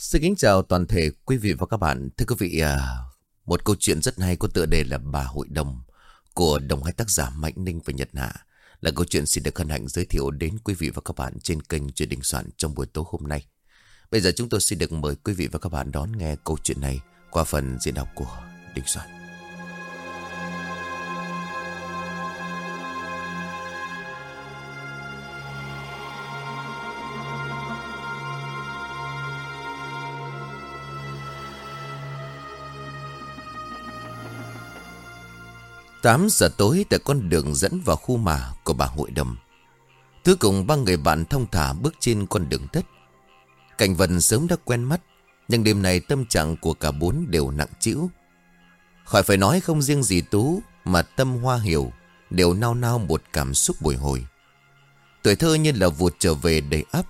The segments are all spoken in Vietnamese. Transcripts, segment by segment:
Xin kính chào toàn thể quý vị và các bạn. Thưa quý vị, à, một câu chuyện rất hay có tựa đề là Bà Hội Đồng của đồng hai tác giả Mạnh Ninh và Nhật Hạ. Là câu chuyện xin được hân hạnh giới thiệu đến quý vị và các bạn trên kênh Chuyện Đình Soạn trong buổi tối hôm nay. Bây giờ chúng tôi xin được mời quý vị và các bạn đón nghe câu chuyện này qua phần diễn đọc của Đình Soạn. Tám giờ tối tại con đường dẫn vào khu mà của bà hội đồng. Thứ cùng ba người bạn thông thả bước trên con đường đất. Cảnh vần sớm đã quen mắt, nhưng đêm này tâm trạng của cả bốn đều nặng trĩu. Khỏi phải nói không riêng gì Tú mà tâm hoa hiểu đều nao nao một cảm xúc bồi hồi. Tuổi thơ như là vụt trở về đầy ắp.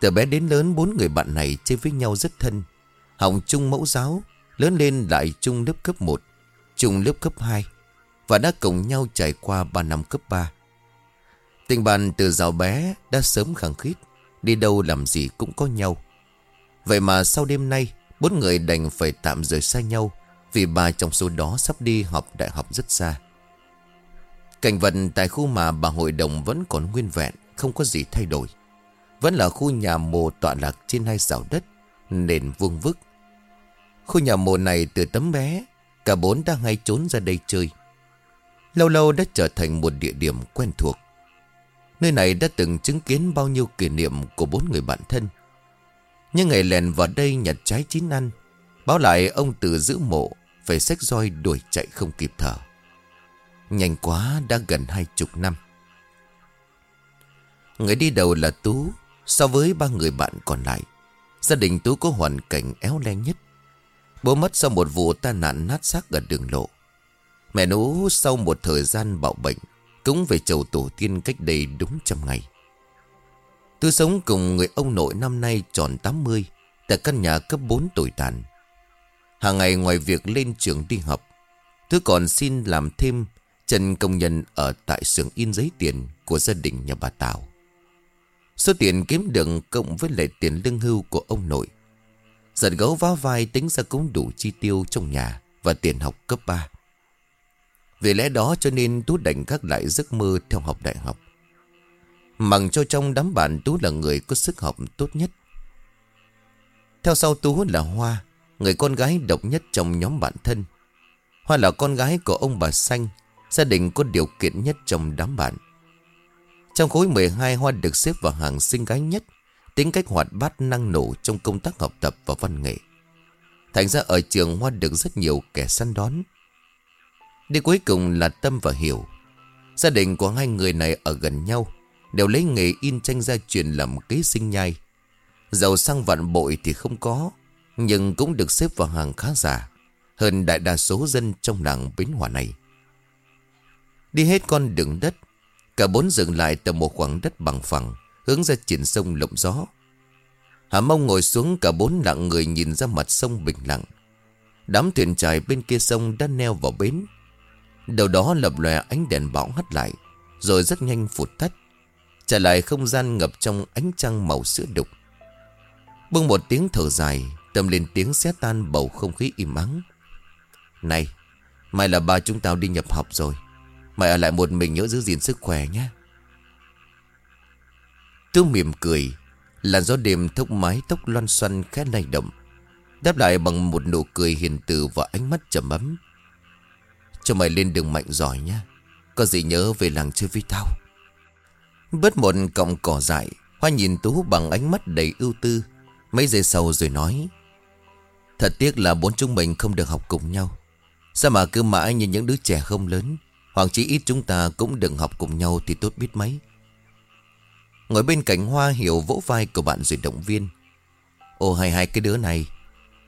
Từ bé đến lớn bốn người bạn này chơi với nhau rất thân. Hồng chung mẫu giáo, lớn lên lại chung lớp cấp 1, chung lớp cấp 2 và đã cùng nhau trải qua 3 năm cấp 3. Tình bạn từ giàu bé đã sớm khẳng khít, đi đâu làm gì cũng có nhau. Vậy mà sau đêm nay, bốn người đành phải tạm rời xa nhau vì bà trong số đó sắp đi học đại học rất xa. Cảnh vật tại khu mà bà hội đồng vẫn còn nguyên vẹn, không có gì thay đổi. Vẫn là khu nhà mồ tọa lạc trên hai xảo đất, nền vuông vức. Khu nhà mồ này từ tấm bé, cả bốn đang hay trốn ra đây chơi. Lâu lâu đã trở thành một địa điểm quen thuộc. Nơi này đã từng chứng kiến bao nhiêu kỷ niệm của bốn người bạn thân. Nhưng ngày lèn vào đây nhặt trái chín ăn, Báo lại ông từ giữ mộ, Phải xách roi đuổi chạy không kịp thở. Nhanh quá, đã gần hai chục năm. Người đi đầu là Tú, So với ba người bạn còn lại. Gia đình Tú có hoàn cảnh éo le nhất. Bố mất sau một vụ tai nạn nát xác ở đường lộ. Mẹ nú sau một thời gian bạo bệnh, Cũng về chầu tổ tiên cách đây đúng trăm ngày. Tôi sống cùng người ông nội năm nay tròn 80 Tại căn nhà cấp 4 tuổi tàn. Hàng ngày ngoài việc lên trường đi học, Tôi còn xin làm thêm Trần công nhân ở tại xưởng in giấy tiền Của gia đình nhà bà Tào Số tiền kiếm được cộng với lại tiền lương hưu của ông nội, Giật gấu vá vai tính ra cũng đủ chi tiêu trong nhà Và tiền học cấp 3 vì lẽ đó cho nên Tú đành gác lại giấc mơ theo học đại học. Mặc cho trong đám bạn Tú là người có sức học tốt nhất. Theo sau Tú là Hoa, người con gái độc nhất trong nhóm bạn thân. Hoa là con gái của ông bà Xanh, gia đình có điều kiện nhất trong đám bạn. Trong khối 12 Hoa được xếp vào hàng xinh gái nhất, tính cách hoạt bát năng nổ trong công tác học tập và văn nghệ. Thành ra ở trường Hoa được rất nhiều kẻ săn đón. Đi cuối cùng là Tâm và Hiểu. Gia đình của hai người này ở gần nhau, Đều lấy nghề in tranh gia truyền làm kế sinh nhai. Giàu sang vạn bội thì không có, Nhưng cũng được xếp vào hàng khá giả, Hơn đại đa số dân trong làng Bến Hòa này. Đi hết con đường đất, Cả bốn dừng lại tầm một khoảng đất bằng phẳng, Hướng ra triển sông lộng gió. Hà mông ngồi xuống cả bốn lặng người nhìn ra mặt sông bình lặng. Đám thuyền trài bên kia sông đã neo vào bến Đầu đó lập lòe ánh đèn bão hắt lại, Rồi rất nhanh phụt tắt, Trả lại không gian ngập trong ánh trăng màu sữa đục. Bưng một tiếng thở dài, Tâm lên tiếng xé tan bầu không khí im ắng. Này, Mai là ba chúng tao đi nhập học rồi, Mày ở lại một mình nhớ giữ gìn sức khỏe nhé. Tú mỉm cười Làn gió đêm thốc mái tóc loan xoăn khẽ lay động, Đáp lại bằng một nụ cười hiền từ và ánh mắt trầm ấm cho mày lên đường mạnh giỏi nhá Có gì nhớ về làng chơi với tao. Bớt một cọng cỏ dại, Hoa nhìn Tú bằng ánh mắt đầy ưu tư. Mấy giây sau rồi nói, Thật tiếc là bốn chúng mình không được học cùng nhau. Sao mà cứ mãi như những đứa trẻ không lớn? Hoặc chỉ ít chúng ta cũng đừng học cùng nhau Thì tốt biết mấy. Ngồi bên cạnh Hoa hiểu vỗ vai của bạn rồi động viên. Ồ hay hai cái đứa này.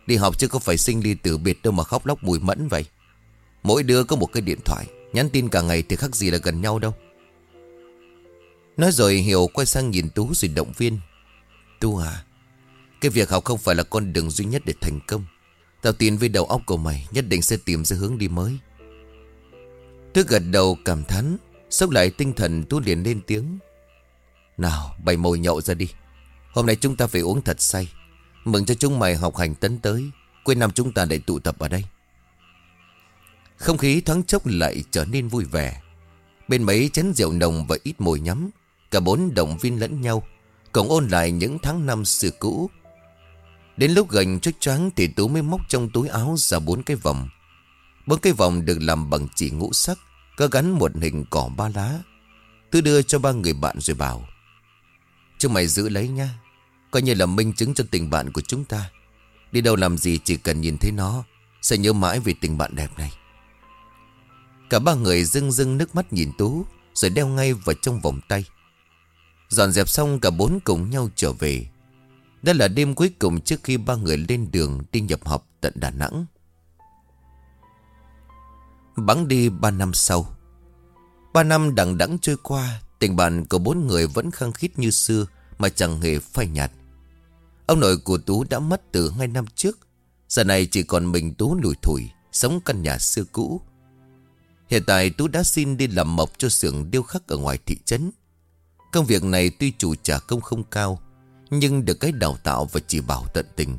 Đi học chứ có phải sinh ly tử biệt đâu mà khóc lóc mùi mẫn vậy. Mỗi đứa có một cái điện thoại. Nhắn tin cả ngày thì khác gì là gần nhau đâu. Nói rồi Hiểu quay sang nhìn Tú rồi động viên. Tú à Cái việc học không phải là con đường duy nhất để thành công. Tao tin với đầu óc của mày, Nhất định sẽ tìm ra hướng đi mới. Tú gật đầu cảm thán, Sốc lại tinh thần Tú liền lên tiếng. Nào, bày mồi nhậu ra đi. Hôm nay chúng ta phải uống thật say. Mừng cho chúng mày học hành tấn tới. Cuối năm chúng ta lại tụ tập ở đây. Không khí thoáng chốc lại trở nên vui vẻ. Bên mấy chén rượu nồng và ít mồi nhắm, Cả bốn động viên lẫn nhau Cộng ôn lại những tháng năm xưa cũ. Đến lúc gần chút choáng Thì Tú mới móc trong túi áo ra bốn cái vòng. Bốn cái vòng được làm bằng chỉ ngũ sắc, Có gắn một hình cỏ ba lá. Tú đưa cho ba người bạn rồi bảo, Chúng mày giữ lấy nha, Coi như là minh chứng cho tình bạn của chúng ta. Đi đâu làm gì chỉ cần nhìn thấy nó, Sẽ nhớ mãi về tình bạn đẹp này. Cả ba người rưng rưng nước mắt nhìn Tú, Rồi đeo ngay vào trong vòng tay. Dọn dẹp xong, cả bốn cùng nhau trở về. Đó là đêm cuối cùng trước khi ba người lên đường đi nhập học tận Đà Nẵng. Bắn đi ba năm sau. Ba năm đằng đẵng trôi qua, Tình bạn của bốn người vẫn khăng khít như xưa Mà chẳng hề phai nhạt. Ông nội của Tú đã mất từ hai năm trước, Giờ này chỉ còn mình Tú lủi thủi, Sống căn nhà xưa cũ Hiện tại Tú đã xin đi làm mộc cho xưởng điêu khắc ở ngoài thị trấn. Công việc này tuy chủ trả công không cao, Nhưng được cái đào tạo và chỉ bảo tận tình.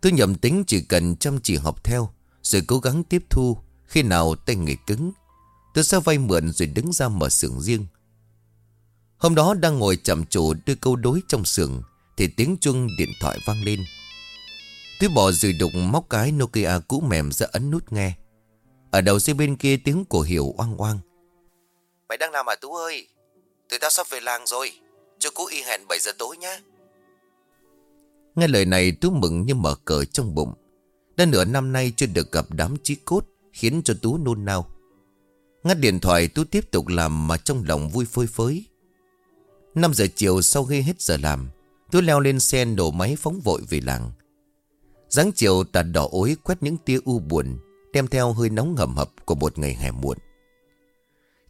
Tú nhầm tính chỉ cần chăm chỉ học theo, Rồi cố gắng tiếp thu, Khi nào tay nghề cứng Tôi sẽ vay mượn rồi đứng ra mở xưởng riêng. Hôm đó đang ngồi chậm chủ đưa câu đối trong xưởng, Thì tiếng chuông điện thoại vang lên. Tôi bỏ rùi đục móc cái Nokia cũ mềm ra ấn nút nghe. Ở đầu dây bên kia tiếng của Hiểu oang oang. Mày đang làm à Tú ơi? Tụi tao sắp về làng rồi. Cho cú y hẹn 7 giờ tối nhá. Nghe lời này Tú mừng như mở cờ trong bụng. Đã nửa năm nay chưa được gặp đám chí cốt Khiến cho Tú nôn nao. Ngắt điện thoại Tú tiếp tục làm mà trong lòng vui phơi phới. 5 giờ chiều sau khi hết giờ làm Tú leo lên xe nổ máy phóng vội về làng. Dáng chiều tạt đỏ ối quét những tia u buồn Đem theo hơi nóng ngầm hập của một ngày hè muộn.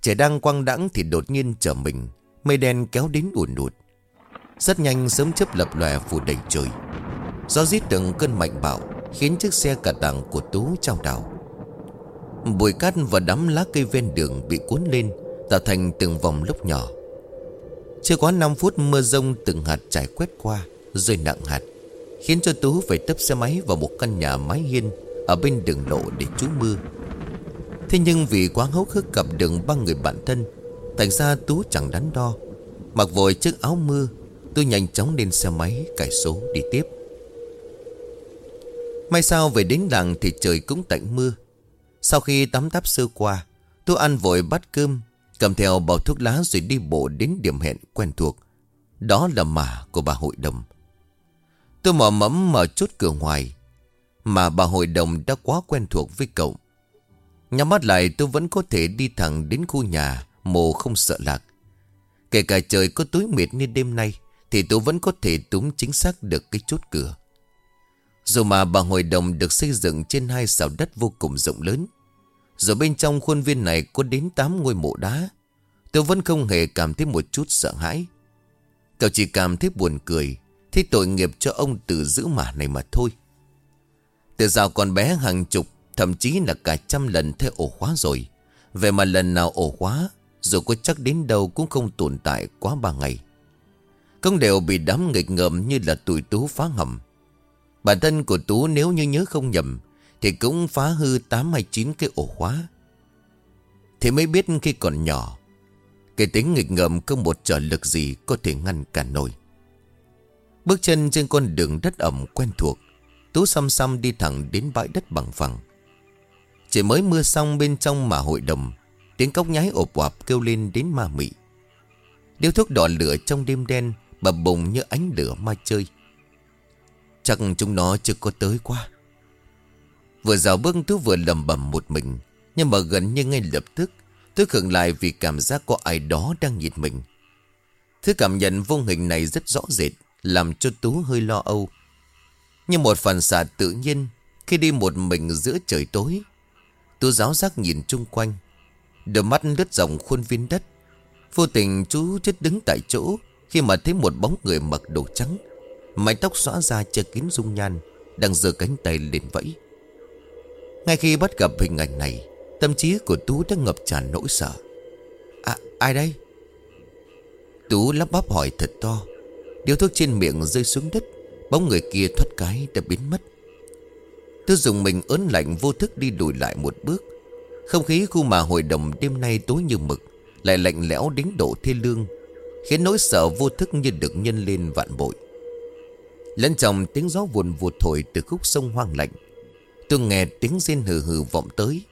Trời đang quăng đãng thì đột nhiên trở mình, Mây đen kéo đến ùn ụt. Rất nhanh sớm chớp lập lòe phủ đầy trời. Gió rít từng cơn mạnh bạo, Khiến chiếc xe cả tàng của Tú trao đảo. Bụi cát và đám lá cây ven đường bị cuốn lên, Tạo thành từng vòng lốc nhỏ. Chưa quá 5 phút, mưa rông từng hạt trải quét qua Rơi nặng hạt, Khiến cho Tú phải tấp xe máy vào một căn nhà mái hiên ở bên đường lộ để trú mưa. Thế nhưng vì quá hốc hức gặp đường ba người bạn thân, Thành ra Tú chẳng đắn đo. Mặc vội chiếc áo mưa Tôi nhanh chóng lên xe máy cải số đi tiếp. May sao về đến làng thì trời cũng tạnh mưa. Sau khi tắm táp sơ qua Tôi ăn vội bát cơm, Cầm theo bao thuốc lá rồi đi bộ đến điểm hẹn quen thuộc. Đó là mả của bà hội đồng. Tôi mò mẫm mở chốt cửa ngoài mà bà hội đồng đã quá quen thuộc với cậu. Nhắm mắt lại, tôi vẫn có thể đi thẳng đến khu nhà, Mồ không sợ lạc. Kể cả trời có tối mịt như đêm nay, Thì tôi vẫn có thể túm chính xác được cái chốt cửa. Dù mà bà hội đồng được xây dựng trên hai xào đất vô cùng rộng lớn Rồi bên trong khuôn viên này có đến 8 ngôi mộ đá, Tôi vẫn không hề cảm thấy một chút sợ hãi. Cậu chỉ cảm thấy buồn cười, thấy tội nghiệp cho ông tự giữ mả này mà thôi. Từ rào con bé hàng chục, Thậm chí là cả trăm lần theo ổ khóa rồi. Về mà lần nào ổ khóa, Dù có chắc đến đâu cũng không tồn tại quá ba ngày. Công đều bị đám nghịch ngợm như là tụi Tú phá hầm. Bản thân của Tú nếu như nhớ không nhầm, Thì cũng phá hư 8 hay 9 cái ổ khóa. Thì mới biết khi còn nhỏ, Cái tính nghịch ngợm không một trở lực gì có thể ngăn cản nổi. Bước chân trên con đường đất ẩm quen thuộc Tú xăm xăm đi thẳng đến bãi đất bằng phẳng. Chỉ mới mưa xong bên trong mà hội đồng, Tiếng cốc nhái ộp oạp kêu lên đến ma mị. Điếu thuốc đỏ lửa trong đêm đen Bập bùng như ánh lửa ma chơi. Chắc chúng nó chưa có tới qua Vừa rào bước tú vừa lầm bầm một mình, Nhưng mà gần như ngay lập tức Tôi khựng lại vì cảm giác có ai đó đang nhìn mình. Thứ cảm nhận vô hình này rất rõ rệt, Làm cho Tú hơi lo âu. Như một phần xạ tự nhiên Khi đi một mình giữa trời tối. Tú giáo giác nhìn chung quanh, Đôi mắt lướt dòng khuôn viên đất. Vô tình chú chết đứng tại chỗ Khi mà thấy một bóng người mặc đồ trắng. Mái tóc xóa ra che kín dung nhan, Đang giơ cánh tay lên vẫy. Ngay khi bắt gặp hình ảnh này, Tâm trí của Tú đã ngập tràn nỗi sợ. À ai đây? Tú lắp bắp hỏi thật to điều thuốc trên miệng rơi xuống đất. Bóng người kia thoát cái đã biến mất. Tôi dùng mình ớn lạnh vô thức đi lùi lại một bước. Không khí khu mà hội đồng đêm nay tối như mực, Lại lạnh lẽo đến độ thê lương, Khiến nỗi sợ vô thức như được nhân lên vạn bội. Lẫn trong tiếng gió vùn vụt thổi từ khúc sông hoang lạnh Tôi nghe tiếng rên hừ hừ vọng tới.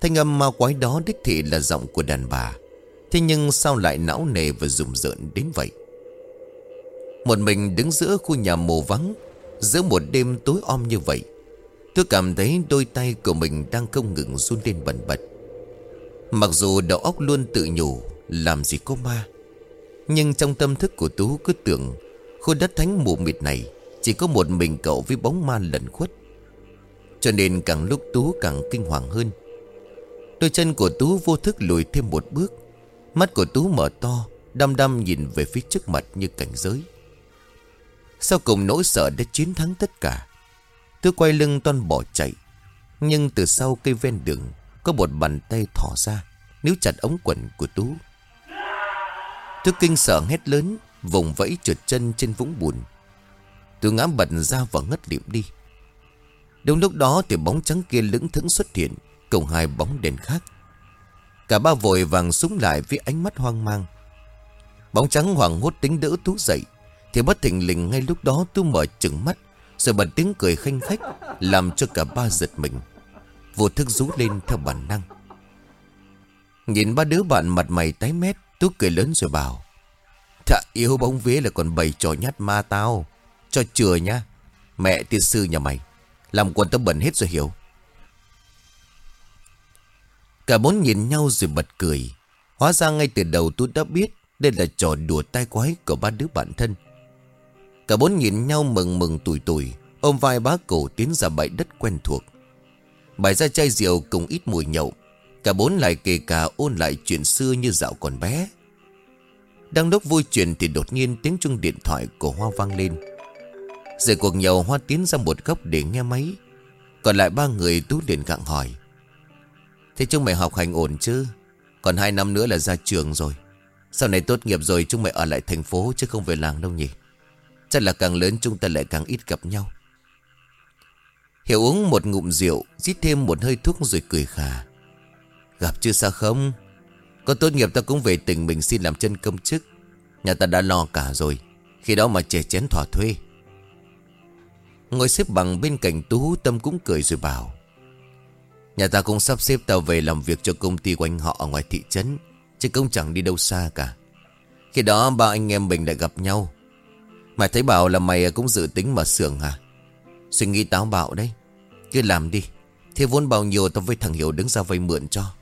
Thanh âm ma quái đó đích thị là giọng của đàn bà, Thế nhưng sao lại não nề và rùng rợn đến vậy? Một mình đứng giữa khu nhà mồ vắng, Giữa một đêm tối om như vậy, Tôi cảm thấy đôi tay của mình đang không ngừng run lên bẩn bật. Mặc dù đầu óc luôn tự nhủ Làm gì có ma, Nhưng trong tâm thức của Tú cứ tưởng Khu đất thánh mù mịt này Chỉ có một mình cậu với bóng ma lẩn khuất. Cho nên càng lúc Tú càng kinh hoàng hơn. Đôi chân của Tú vô thức lùi thêm một bước, Mắt của Tú mở to, Đăm đăm nhìn về phía trước mặt như cảnh giới. Sau cùng nỗi sợ đã chiến thắng tất cả. Tú quay lưng toan bỏ chạy. Nhưng từ sau cây ven đường, Có một bàn tay thỏ ra, Níu chặt ống quần của Tú. Tú kinh sợ hét lớn, Vùng vẫy trượt chân trên vũng bùn. Tú ngã bật ra và ngất liệm đi. Đúng lúc đó thì bóng trắng kia lững thững xuất hiện, Cùng hai bóng đèn khác. Cả ba vội vàng súng lại với ánh mắt hoang mang. Bóng trắng hoảng hốt tính đỡ Tú dậy. Thì bất thình lình ngay lúc đó tôi mở chừng mắt, Rồi bật tiếng cười khanh khách, Làm cho cả ba giật mình. Vô thức rú lên theo bản năng. Nhìn ba đứa bạn mặt mày tái mét, tôi cười lớn rồi bảo Thạ yêu bóng vế là còn bày trò nhát ma tao. Cho chừa nhá Mẹ tiên sư nhà mày, Làm quần tao bẩn hết rồi hiểu. Cả bốn nhìn nhau rồi bật cười. Hóa ra ngay từ đầu tôi đã biết Đây là trò đùa tai quái của ba đứa bạn thân. Cả bốn nhìn nhau mừng mừng tủi tủi. Ôm vai bá cổ tiến ra bãi đất quen thuộc. Bài ra chai rượu cùng ít mùi nhậu. Cả bốn lại kề cả ôn lại chuyện xưa như dạo còn bé. Đang lúc vui chuyện thì đột nhiên tiếng chuông điện thoại của Hoa vang lên. Rồi cuộc nhậu, Hoa tiến ra một góc để nghe máy. Còn lại ba người tú liền gặng hỏi. Thế chúng mày học hành ổn chứ? Còn hai năm nữa là ra trường rồi. Sau này tốt nghiệp rồi, chúng mày ở lại thành phố Chứ không về làng đâu nhỉ? Chắc là càng lớn chúng ta lại càng ít gặp nhau. Hiểu uống một ngụm rượu Giết thêm một hơi thuốc rồi cười khà. Gặp chưa sao không? Có tốt nghiệp ta cũng về tỉnh mình xin làm chân công chức. Nhà ta đã lo cả rồi, Khi đó mà trẻ chén thỏa thuê. Ngồi xếp bằng bên cạnh Tú Tâm cũng cười rồi bảo, Nhà ta cũng sắp xếp tao về làm việc cho công ty của anh họ ở ngoài thị trấn, Chứ cũng chẳng đi đâu xa cả. Khi đó ba anh em mình lại gặp nhau. Mày thấy bảo là mày cũng dự tính mở xưởng à? Suy nghĩ táo bạo đấy. Cứ làm đi. Thế vốn bao nhiêu tao với thằng Hiểu đứng ra vay mượn cho.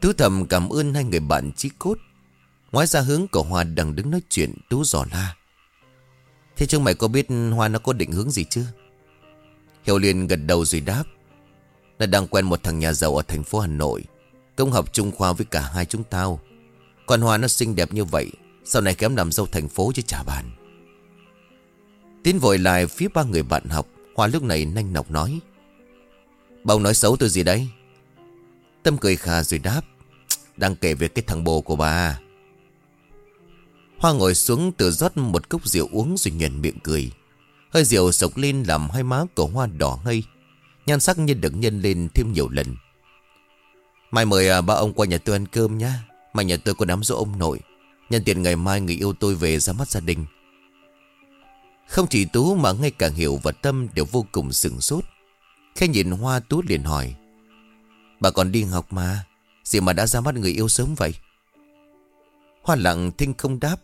Tú thầm cảm ơn hai người bạn chí cốt. Ngoài ra hướng của Hoa đang đứng nói chuyện Tú dò la. Thế chúng mày có biết Hoa nó có định hướng gì chưa? Hiểu liền gật đầu rồi đáp. Nó đang quen một thằng nhà giàu ở thành phố Hà Nội. Công học trung khoa với cả hai chúng tao. Còn Hoa nó xinh đẹp như vậy sau này kém làm dâu thành phố chứ chả bàn. Tiến vội lại phía ba người bạn học, Hoa lúc này nhanh nọc nói. Bao nói xấu tôi gì đấy? Tâm cười khà rồi đáp. Đang kể về cái thằng bồ của bà. Hoa ngồi xuống tự rót một cốc rượu uống rồi nhuền miệng cười. Hơi rượu sộc lên làm hai má của Hoa đỏ ngây. Nhan sắc như được nhân lên thêm nhiều lần. Mai mời à, ba ông qua nhà tôi ăn cơm nhá. Mai nhà tôi có đám dỗ ông nội. Nhân tiện ngày mai người yêu tôi về ra mắt gia đình. Không chỉ Tú mà ngay cả Hiểu và Tâm đều vô cùng sừng sốt. Khi nhìn Hoa Tú liền hỏi, Bà còn đi học mà, Gì mà đã ra mắt người yêu sớm vậy? Hoa lặng thinh không đáp.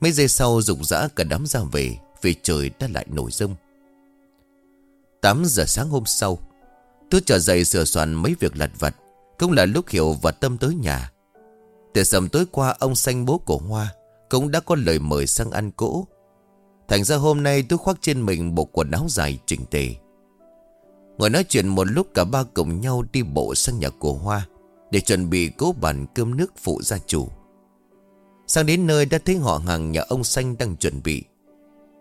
Mấy giây sau rụng rã cả đám ra về, Vì trời đã lại nổi rông. 8 giờ sáng hôm sau, tú trở dậy sửa soạn mấy việc lặt vặt. Cũng là lúc Hiểu và Tâm tới nhà. Từ sầm tối qua, ông xanh bố của Hoa Cũng đã có lời mời sang ăn cỗ. Thành ra hôm nay tôi khoác trên mình bộ quần áo dài chỉnh tề. Ngồi nói chuyện một lúc, cả ba cùng nhau đi bộ sang nhà của Hoa Để chuẩn bị cố bàn cơm nước phụ gia chủ. Sang đến nơi đã thấy họ hàng nhà ông Xanh đang chuẩn bị.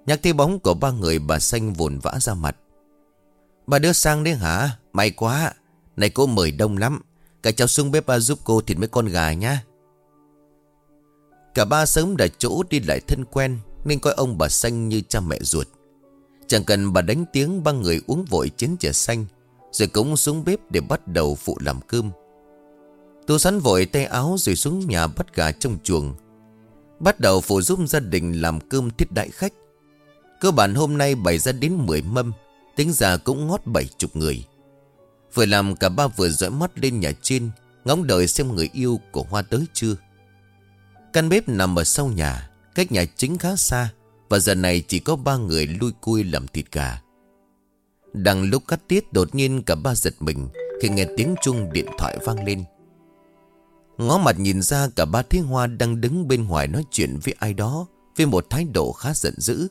Nhắc thấy bóng của ba người bà Xanh vồn vã ra mặt. Bà đưa sang đấy hả? May quá Này cô mời đông lắm. Cả cháu xuống bếp, ba giúp cô thịt mấy con gà nhá. Cả ba sớm đã chỗ đi lại thân quen, Nên coi ông bà xanh như cha mẹ ruột. Chẳng cần bà đánh tiếng, ba người uống vội chén trà xanh, Rồi cũng xuống bếp để bắt đầu phụ làm cơm. Tú sắn vội tay áo rồi xuống nhà bắt gà trong chuồng. Bắt đầu phụ giúp gia đình làm cơm thiết đại khách. Cơ bản hôm nay bày ra đến 10 mâm, Tính ra cũng ngót bảy chục người. Vừa làm cả ba vừa dõi mắt lên nhà trên, Ngóng đợi xem người yêu của Hoa tới chưa. Căn bếp nằm ở sau nhà, Cách nhà chính khá xa, Và giờ này chỉ có ba người lui cui làm thịt gà. Đang lúc cắt tiết, đột nhiên cả ba giật mình Khi nghe tiếng chuông điện thoại vang lên. Ngó mặt nhìn ra cả ba thiên Hoa đang đứng bên ngoài nói chuyện với ai đó, Với một thái độ khá giận dữ.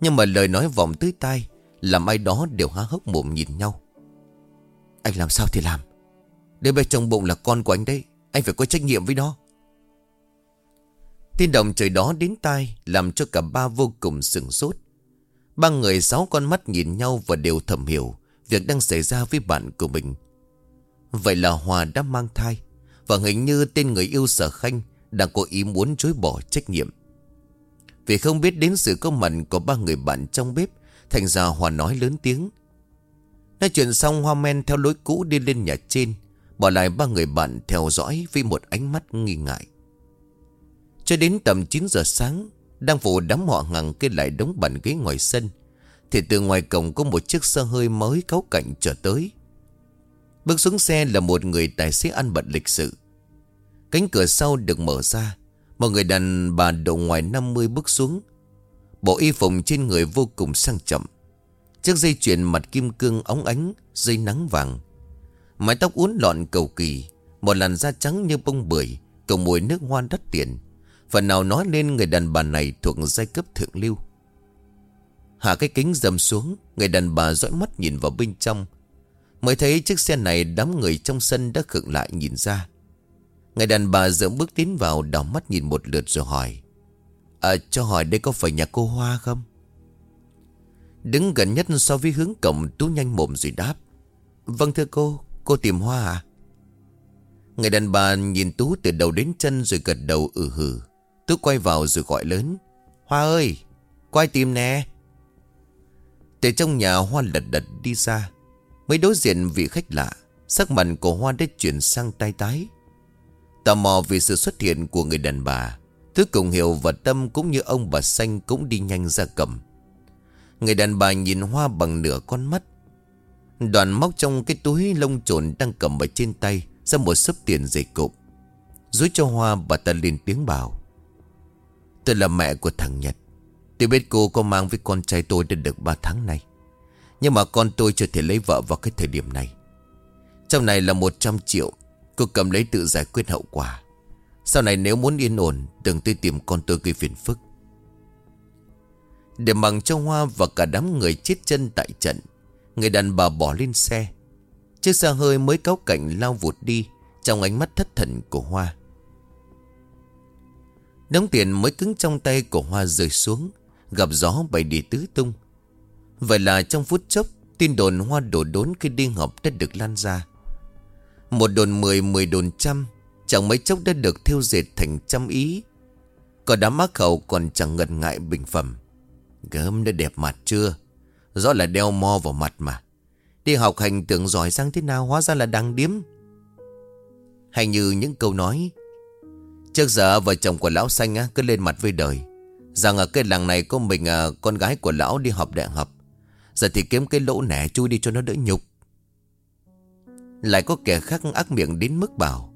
Nhưng mà lời nói vọng tới tai, Làm ai đó đều há hốc mồm nhìn nhau. Anh làm sao thì làm? Đứa bé trong bụng là con của anh đấy, Anh phải có trách nhiệm với nó. Tin động trời đó đến tai, Làm cho cả ba vô cùng sừng sốt. Ba người sáu con mắt nhìn nhau Và đều thầm hiểu Việc đang xảy ra với bạn của mình. Vậy là Hòa đã mang thai, Và hình như tên người yêu sở khanh Đang có ý muốn chối bỏ trách nhiệm. Vì không biết đến sự có mặt Của ba người bạn trong bếp, Thành ra Hòa nói lớn tiếng. Nói chuyện xong, Hoa men theo lối cũ đi lên nhà trên, Bỏ lại ba người bạn theo dõi Với một ánh mắt nghi ngại cho đến tầm 9 giờ sáng, Đang vụ đám họ ngằng kê lại đống bàn ghế ngoài sân, Thì từ ngoài cổng có một chiếc xe hơi mới cáu cạnh trở tới. Bước xuống xe là một người tài xế ăn bận lịch sự. Cánh cửa sau được mở ra Một người đàn bà độ ngoài 50 bước xuống. Bộ y phục trên người vô cùng sang trọng Chiếc dây chuyền mặt kim cương óng ánh, Dây nắng vàng. Mái tóc uốn lọn cầu kỳ, Một làn da trắng như bông bưởi, Cùng mùi nước hoa đắt tiền. Phần nào nói lên người đàn bà này thuộc giai cấp thượng lưu Hạ cái kính dầm xuống Người đàn bà dõi mắt nhìn vào bên trong Mới thấy chiếc xe này đám người trong sân đã khựng lại nhìn ra Người đàn bà dẫm bước tiến vào đảo mắt nhìn một lượt rồi hỏi À cho hỏi đây có phải nhà cô Hoa không? Đứng gần nhất so với hướng cổng Tú nhanh mồm rồi đáp Vâng thưa cô, cô tìm Hoa à? Người đàn bà nhìn Tú từ đầu đến chân rồi gật đầu ừ hừ Tú quay vào rồi gọi lớn. Hoa ơi, Quay tìm nè. Từ trong nhà Hoa lật đật đi ra. Mới đối diện vị khách lạ, Sắc mặt của Hoa đã chuyển sang tay tái. Tò mò vì sự xuất hiện của người đàn bà, Thứ cùng hiểu và tâm cũng như ông bà xanh cũng đi nhanh ra cầm. Người đàn bà nhìn Hoa bằng nửa con mắt. Đoàn móc trong cái túi lông trồn đang cầm ở trên tay Ra một sấp tiền dày cộm. Rút cho Hoa, bà ta lên tiếng bảo. Tôi là mẹ của thằng Nhật. Tôi biết cô có mang với con trai tôi đã được 3 tháng nay. Nhưng mà con tôi chưa thể lấy vợ vào cái thời điểm này. Trong này là 100 triệu, Cô cầm lấy tự giải quyết hậu quả. Sau này nếu muốn yên ổn, Đừng tôi tìm con tôi gây phiền phức. Để mằng cho Hoa và cả đám người chết chân tại trận, Người đàn bà bỏ lên xe. Chiếc xe hơi mới cáo cảnh lao vụt đi, Trong ánh mắt thất thần của Hoa. Đống tiền mới cứng trong tay của Hoa rơi xuống Gặp gió bay đi tứ tung. Vậy là trong phút chốc Tin đồn Hoa đổ đốn khi đi học đã được lan ra. Một đồn mười, mười đồn trăm Chẳng mấy chốc đã được thiêu dệt thành trăm ý. Còn đám mắc khẩu còn chẳng ngần ngại bình phẩm. Gớm đã đẹp mặt chưa? Rõ là đeo mo vào mặt mà. Đi học hành tưởng giỏi sang thế nào Hóa ra là đang điếm. Hay như những câu nói Trước giờ vợ chồng của lão xanh cứ lên mặt với đời. Rằng ở cái làng này có mình à, con gái của lão đi học đại học. Giờ thì kiếm cái lỗ nẻ chui đi cho nó đỡ nhục. Lại có kẻ khác ác miệng đến mức bảo,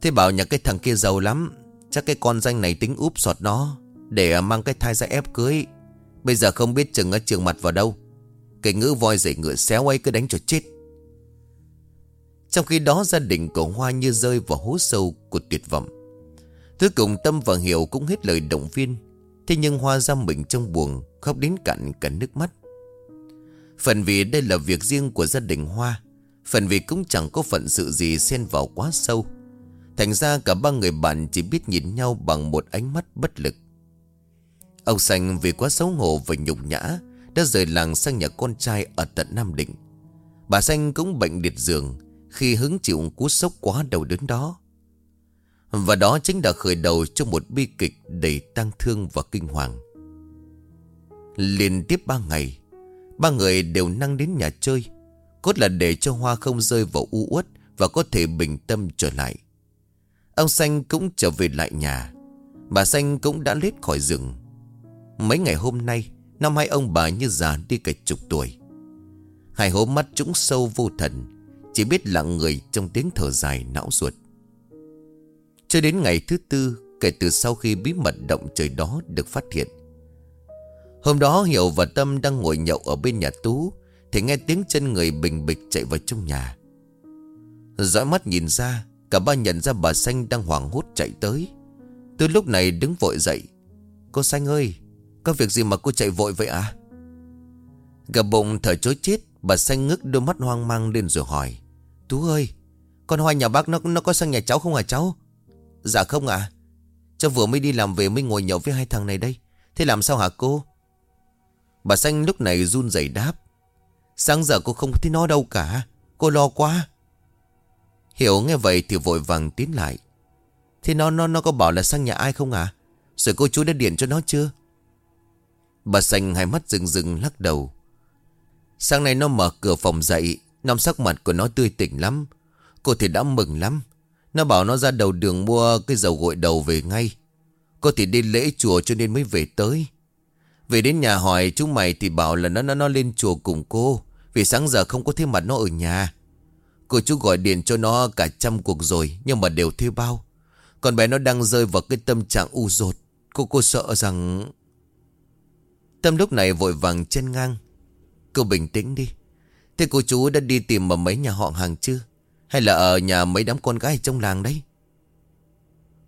Thế bảo nhà cái thằng kia giàu lắm, Chắc cái con danh này tính úp sọt nó, Để mang cái thai ra ép cưới. Bây giờ không biết chừng ở trường mặt vào đâu. Cái ngữ voi dậy ngựa xéo ấy cứ đánh cho chết. Trong khi đó gia đình của Hoa như rơi vào hố sâu của tuyệt vọng. Thứ cùng Tâm và Hiểu cũng hết lời động viên. Thế nhưng Hoa ra mình trong buồn Khóc đến cạn cả nước mắt. Phần vì đây là việc riêng của gia đình Hoa, Phần vì cũng chẳng có phận sự gì xen vào quá sâu. Thành ra cả ba người bạn chỉ biết nhìn nhau bằng một ánh mắt bất lực. Ông Sành vì quá xấu hổ và nhục nhã, Đã rời làng sang nhà con trai ở tận Nam Định. Bà Xanh cũng bệnh liệt giường, Khi hứng chịu cú sốc quá đầu đớn đó. Và đó chính là khởi đầu cho một bi kịch đầy tang thương và kinh hoàng. Liên tiếp ba ngày, Ba người đều năng đến nhà chơi. Cốt là để cho Hoa không rơi vào u uất Và có thể bình tâm trở lại. Ông Xanh cũng trở về lại nhà. Bà Xanh cũng đã lết khỏi rừng. Mấy ngày hôm nay, Năm hai ông bà như già đi cả chục tuổi. Hai hố mắt trũng sâu vô thần, Chỉ biết lặng người trong tiếng thở dài não ruột. Cho đến ngày thứ tư, Kể từ sau khi bí mật động trời đó được phát hiện. Hôm đó Hiểu và Tâm đang ngồi nhậu ở bên nhà Tú, Thì nghe tiếng chân người bình bịch chạy vào trong nhà. Dõi mắt nhìn ra, Cả ba nhận ra bà Xanh đang hoảng hốt chạy tới. Từ lúc này đứng vội dậy. Cô Xanh ơi, Có việc gì mà cô chạy vội vậy à Gặp bụng thở chối chết, Bà Xanh ngước đôi mắt hoang mang lên rồi hỏi. Tú ơi, Con Hoa nhà bác nó nó có sang nhà cháu không hả cháu? Dạ không ạ. À? Cháu vừa mới đi làm về mới ngồi nhậu với hai thằng này đây. Thế làm sao hả cô? Bà Xanh lúc này run rẩy đáp. Sáng giờ cô không thấy nó đâu cả. Cô lo quá. Hiểu nghe vậy thì vội vàng tiến lại. Thế nó nó nó có bảo là sang nhà ai không à Rồi cô chú đã điện cho nó chưa? Bà Xanh hai mắt rừng rừng lắc đầu. Sáng nay nó mở cửa phòng dậy. Năm sắc mặt của nó tươi tỉnh lắm. Cô thì đã mừng lắm. Nó bảo nó ra đầu đường mua cái dầu gội đầu về ngay. Cô thì đi lễ chùa cho nên mới về tới. Về đến nhà hỏi chúng mày thì bảo là nó nó nó lên chùa cùng cô, Vì sáng giờ không có thấy mặt nó ở nhà. Cô chú gọi điện cho nó cả trăm cuộc rồi, Nhưng mà đều thuê bao. Còn bé nó đang rơi vào cái tâm trạng u dột Cô cô sợ rằng Tâm lúc này vội vàng chân ngang. Cô bình tĩnh đi. Thế cô chú đã đi tìm ở mấy nhà họ hàng chưa? Hay là ở nhà mấy đám con gái trong làng đấy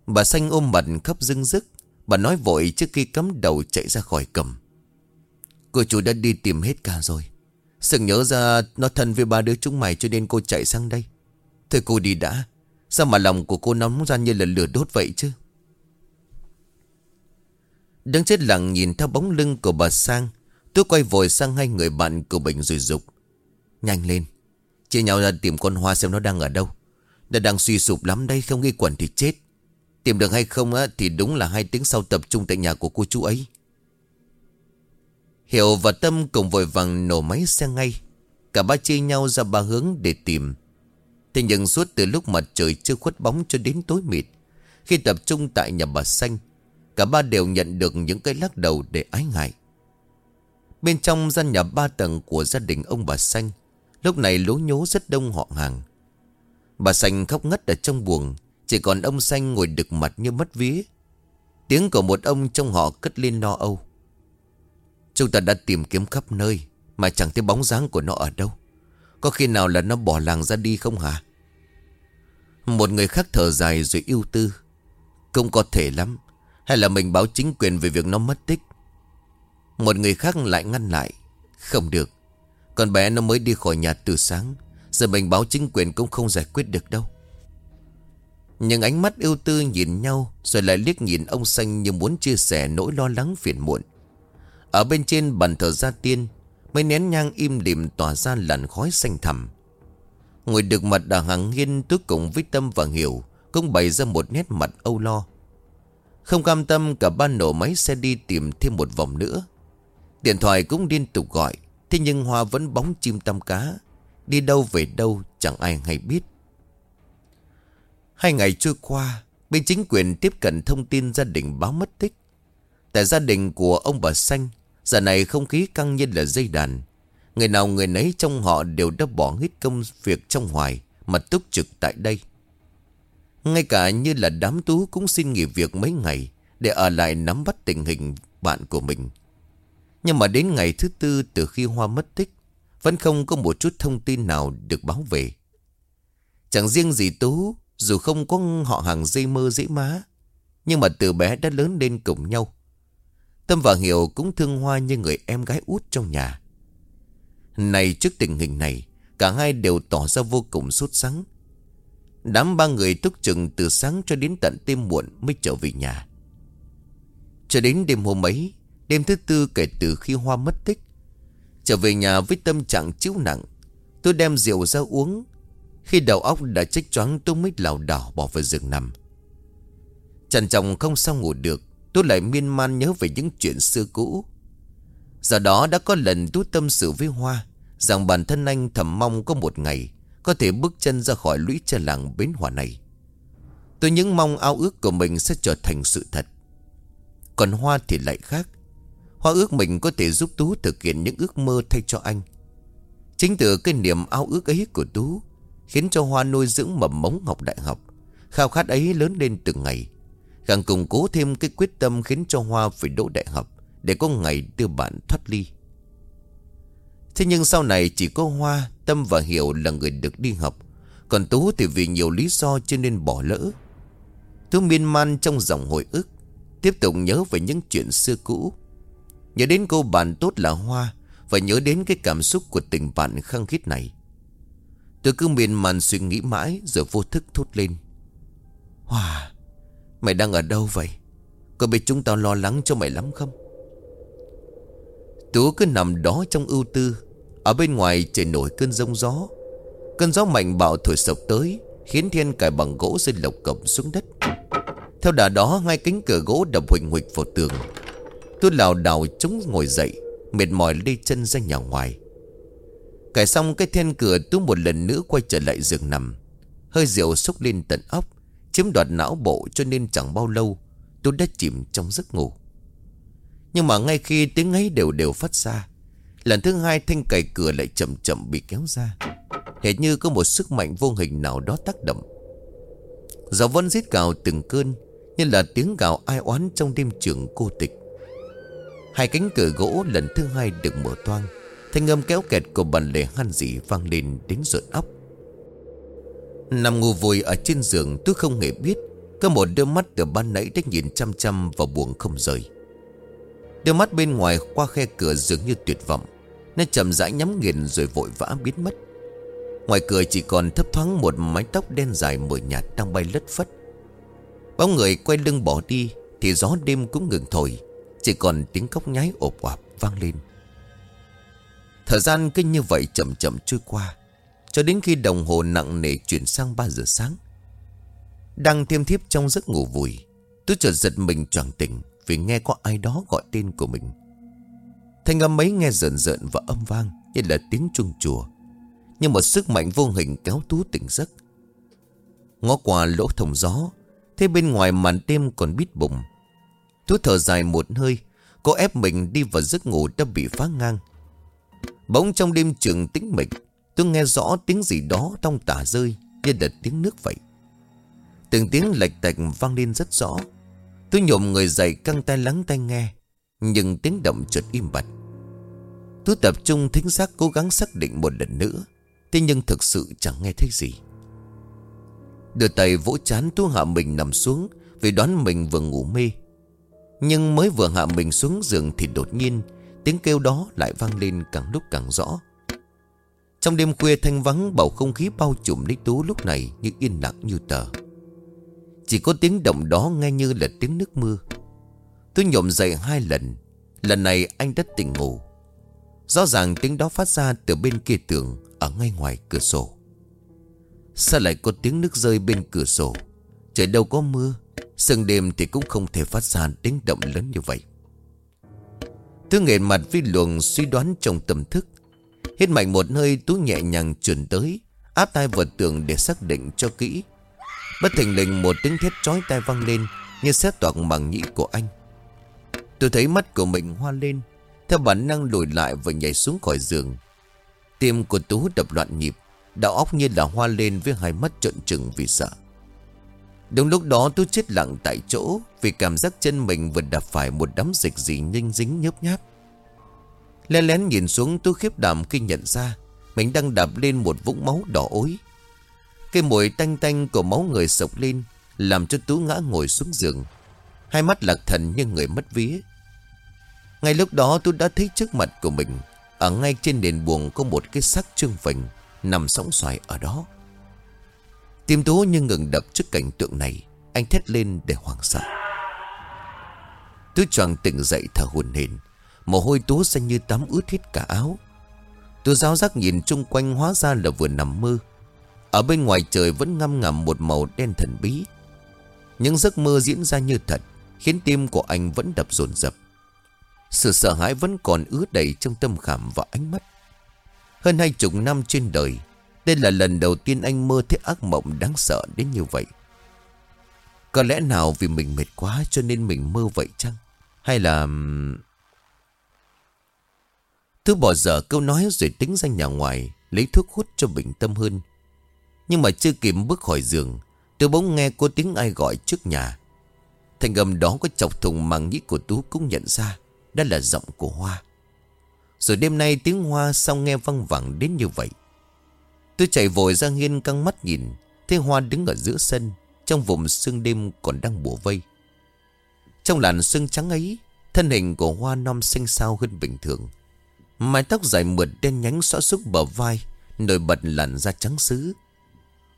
Bà xanh ôm mặt khóc dưng dứt Bà nói vội trước khi cắm đầu chạy ra khỏi cầm. Cô chủ đã đi tìm hết cả rồi. Sừng nhớ ra nó thân với ba đứa chúng mày cho nên cô chạy sang đây. Thôi cô đi đã. Sao mà lòng của cô nóng ra như là lửa đốt vậy chứ? Đứng chết lặng nhìn theo bóng lưng của bà Sang Tôi quay vội sang hai người bạn của Bình rồi dục. Nhanh lên. Chia nhau ra tìm con hoa xem nó đang ở đâu. Đã đang suy sụp lắm đây, không nghi quẩn thì chết. Tìm được hay không á, Thì đúng là hai tiếng sau tập trung tại nhà của cô chú ấy. Hiểu và Tâm cùng vội vàng nổ máy xe ngay. Cả ba chia nhau ra ba hướng để tìm. Thế nhưng suốt từ lúc mặt trời chưa khuất bóng cho đến tối mịt, Khi tập trung tại nhà bà Xanh, Cả ba đều nhận được những cái lắc đầu để ái ngại. Bên trong gian nhà ba tầng của gia đình ông bà Xanh Lúc này lố nhố rất đông họ hàng. Bà Xanh khóc ngất ở trong buồng, Chỉ còn ông Xanh ngồi đực mặt như mất vía. Tiếng của một ông trong họ cất lên lo âu. Chúng ta đã tìm kiếm khắp nơi, Mà chẳng thấy bóng dáng của nó ở đâu. Có khi nào là nó bỏ làng ra đi không hả? Một người khác thở dài rồi ưu tư. Không có thể lắm. Hay là mình báo chính quyền về việc nó mất tích? Một người khác lại ngăn lại. Không được. Con bé nó mới đi khỏi nhà từ sáng. Giờ mình báo chính quyền cũng không giải quyết được đâu. Nhưng ánh mắt yêu tư nhìn nhau, Rồi lại liếc nhìn ông xanh như muốn chia sẻ nỗi lo lắng phiền muộn. Ở bên trên bàn thờ gia tiên, Mấy nén nhang im lìm tỏa ra làn khói xanh thẳm. Ngồi được mặt đà hàng hiên tước cùng với Tâm và Hiểu, Cũng bày ra một nét mặt âu lo. Không cam tâm, cả ba nổ máy xe đi tìm thêm một vòng nữa. Điện thoại cũng liên tục gọi. Thế nhưng Hoa vẫn bóng chim tăm cá. Đi đâu về đâu chẳng ai hay biết. Hai ngày trôi qua, Bên chính quyền tiếp cận thông tin gia đình báo mất tích. Tại gia đình của ông bà Xanh, Giờ này không khí căng như là dây đàn. Người nào người nấy trong họ đều đã bỏ hết công việc trong ngoài, Mà túc trực tại đây. Ngay cả như là đám tú cũng xin nghỉ việc mấy ngày Để ở lại nắm bắt tình hình bạn của mình. Nhưng mà đến ngày thứ tư từ khi Hoa mất tích Vẫn không có một chút thông tin nào được báo về Chẳng riêng gì Tú Dù không có họ hàng dây mơ dễ má Nhưng mà từ bé đã lớn lên cùng nhau Tâm và Hiểu cũng thương Hoa như người em gái út trong nhà. Này trước tình hình này, cả hai đều tỏ ra vô cùng sốt sắng. Đám ba người túc chừng từ sáng cho đến tận đêm muộn mới trở về nhà. Cho đến đêm hôm ấy, đêm thứ tư kể từ khi Hoa mất tích. Trở về nhà với tâm trạng chiếu nặng, tôi đem rượu ra uống. Khi đầu óc đã trách choáng tôi mới lảo đảo bỏ vào giường nằm. Trần chồng không sao ngủ được tôi lại miên man nhớ về những chuyện xưa cũ Giờ đó đã có lần tôi tâm sự với Hoa Rằng bản thân anh thầm mong có một ngày Có thể bước chân ra khỏi lũy chân làng bến hòa này Tôi những mong ao ước của mình sẽ trở thành sự thật Còn Hoa thì lại khác Hoa ước mình có thể giúp Tú thực hiện những ước mơ thay cho anh. Chính từ cái niềm ao ước ấy của Tú Khiến cho Hoa nuôi dưỡng mầm mống học đại học Khao khát ấy lớn lên từng ngày. Càng củng cố thêm cái quyết tâm khiến cho Hoa phải đỗ đại học Để có ngày đưa bạn thoát ly. Thế nhưng sau này chỉ có Hoa, Tâm và Hiểu là người được đi học. Còn Tú thì vì nhiều lý do cho nên bỏ lỡ. Tú miên man trong dòng hồi ức Tiếp tục nhớ về những chuyện xưa cũ. Nhớ đến cô bạn tốt là Hoa Và nhớ đến cái cảm xúc của tình bạn khăng khít này. Tôi cứ miên man suy nghĩ mãi Rồi vô thức thốt lên. Hoa, Mày đang ở đâu vậy? Có biết chúng tao lo lắng cho mày lắm không? Tú cứ nằm đó trong ưu tư, Ở bên ngoài trời nổi cơn rông gió. Cơn gió mạnh bạo thổi sộc tới, Khiến thiên cài bằng gỗ rơi lộc cổng xuống đất. Theo đà đó ngay cánh cửa gỗ đập huỳnh huỳnh vào tường. Tôi lào đảo chống ngồi dậy, Mệt mỏi lê chân ra nhà ngoài. Cải xong cái then cửa tôi một lần nữa quay trở lại giường nằm. Hơi rượu xúc lên tận óc, Chiếm đoạt não bộ cho nên chẳng bao lâu Tôi đã chìm trong giấc ngủ. Nhưng mà ngay khi tiếng ấy đều đều phát ra, Lần thứ hai thanh cày cửa lại chậm chậm bị kéo ra. Hệt như có một sức mạnh vô hình nào đó tác động. Gió vẫn rít gào từng cơn, Như là tiếng gào ai oán trong đêm trường cô tịch. Hai cánh cửa gỗ lần thứ hai được mở toang. Thanh âm kéo kẹt của bàn lề han dỉ vang lên đến rợn óc. Nằm ngủ vùi ở trên giường, tôi không hề biết. Có một đôi mắt từ ban nãy đã nhìn chăm chăm vào buồng không rời. Đôi mắt bên ngoài qua khe cửa dường như tuyệt vọng. Nó chậm rãi nhắm nghiền rồi vội vã biến mất. Ngoài cửa chỉ còn thấp thoáng một mái tóc đen dài mờ nhạt đang bay lất phất. Bóng người quay lưng bỏ đi, Thì gió đêm cũng ngừng thổi. Chỉ còn tiếng cốc nhái ộp ọp vang lên. Thời gian cứ như vậy chậm chậm trôi qua, cho đến khi đồng hồ nặng nề chuyển sang 3 giờ sáng. Đang thiêm thiếp trong giấc ngủ vùi, Tôi chợt giật mình choàng tỉnh Vì nghe có ai đó gọi tên của mình. Thanh âm ấy nghe rợn rợn và âm vang Như là tiếng chuông chùa, Như một sức mạnh vô hình kéo Tú tỉnh giấc. Ngó qua lỗ thông gió Thế bên ngoài màn đêm còn bít bụng Tú thở dài một hơi, Cô ép mình đi vào giấc ngủ đã bị phá ngang. Bỗng trong đêm trường tĩnh mịch, Tôi nghe rõ tiếng gì đó trong tả rơi Như đợt tiếng nước vậy. Từng tiếng lệch tạch vang lên rất rõ. Tôi nhộm người dậy căng tay lắng tai nghe, Nhưng tiếng động chợt im bặt. Tôi tập trung thính giác cố gắng xác định một lần nữa, Thế nhưng thực sự chẳng nghe thấy gì. Đưa tay vỗ chán tôi hạ mình nằm xuống Vì đoán mình vừa ngủ mê. Nhưng mới vừa hạ mình xuống giường Thì đột nhiên Tiếng kêu đó lại vang lên càng lúc càng rõ trong đêm khuya thanh vắng, bầu không khí bao trùm lấy Tú lúc này như yên lặng như tờ. Chỉ có tiếng động đó nghe như là tiếng nước mưa. Tôi nhộm dậy hai lần. Lần này anh đã tỉnh ngủ. Rõ ràng tiếng đó phát ra từ bên kia tường, ở ngay ngoài cửa sổ. Sao lại có tiếng nước rơi bên cửa sổ? Trời đâu có mưa. Sương đêm thì cũng không thể phát ra tiếng động lớn như vậy. thứ nghẹn mặt với luồng suy đoán trong tâm thức. Hít mạnh một hơi, tú nhẹ nhàng chuyển tới, Áp tai vào tường để xác định cho kỹ Bất thình lình một tiếng thét chói tai vang lên, Như xét toạc màng nhĩ của anh Tôi thấy mắt của mình hoa lên, Theo bản năng lùi lại và nhảy xuống khỏi giường Tim của Tú đập loạn nhịp Đạo óc như là hoa lên với hai mắt trợn trừng vì sợ Đúng lúc đó tôi chết lặng tại chỗ Vì cảm giác chân mình vừa đạp phải một đám dịch gì nhanh dính nhớp nháp. Lén lén nhìn xuống tôi khiếp đảm khi nhận ra Mình đang đạp lên một vũng máu đỏ ối. Cái mùi tanh tanh của máu người sộc lên Làm cho Tú ngã ngồi xuống giường. Hai mắt lạc thần như người mất vía. Ngay lúc đó tôi đã thấy trước mặt của mình, Ở ngay trên nền buồng có một cái xác trương phình Nằm sóng xoài ở đó. Tim Tú như ngừng đập trước cảnh tượng này, Anh thét lên để hoảng sợ. Tú choàng tỉnh dậy thở hồn hển, Mồ hôi tú xanh như tắm ướt hết cả áo. Tú giáo giác nhìn chung quanh hóa ra là vừa nằm mơ. Ở bên ngoài trời vẫn ngâm ngầm một màu đen thần bí. Những giấc mơ diễn ra như thật, Khiến tim của anh vẫn đập dồn dập. Sự sợ hãi vẫn còn ứa đầy trong tâm khảm và ánh mắt. Hơn hai chục năm trên đời đây là lần đầu tiên anh mơ thấy ác mộng đáng sợ đến như vậy. Có lẽ nào vì mình mệt quá cho nên mình mơ vậy chăng? Hay là... Thứ bỏ dở câu nói rồi tính ra nhà ngoài, Lấy thuốc hút cho bình tâm hơn. Nhưng mà chưa kịp bước khỏi giường, Tôi bỗng nghe có tiếng ai gọi trước nhà. Thành âm đó có chọc thùng màng nhĩ của Tú cũng nhận ra, Đó là giọng của Hoa. Rồi đêm nay tiếng Hoa sao nghe văng vẳng đến như vậy? Tôi chạy vội ra nghiên căng mắt nhìn, Thấy Hoa đứng ở giữa sân, Trong vùng sương đêm còn đang bùa vây. Trong làn sương trắng ấy, Thân hình của Hoa non xanh xao hơn bình thường. Mái tóc dài mượt đen nhánh xõa xúc bờ vai, Nổi bật làn da trắng xứ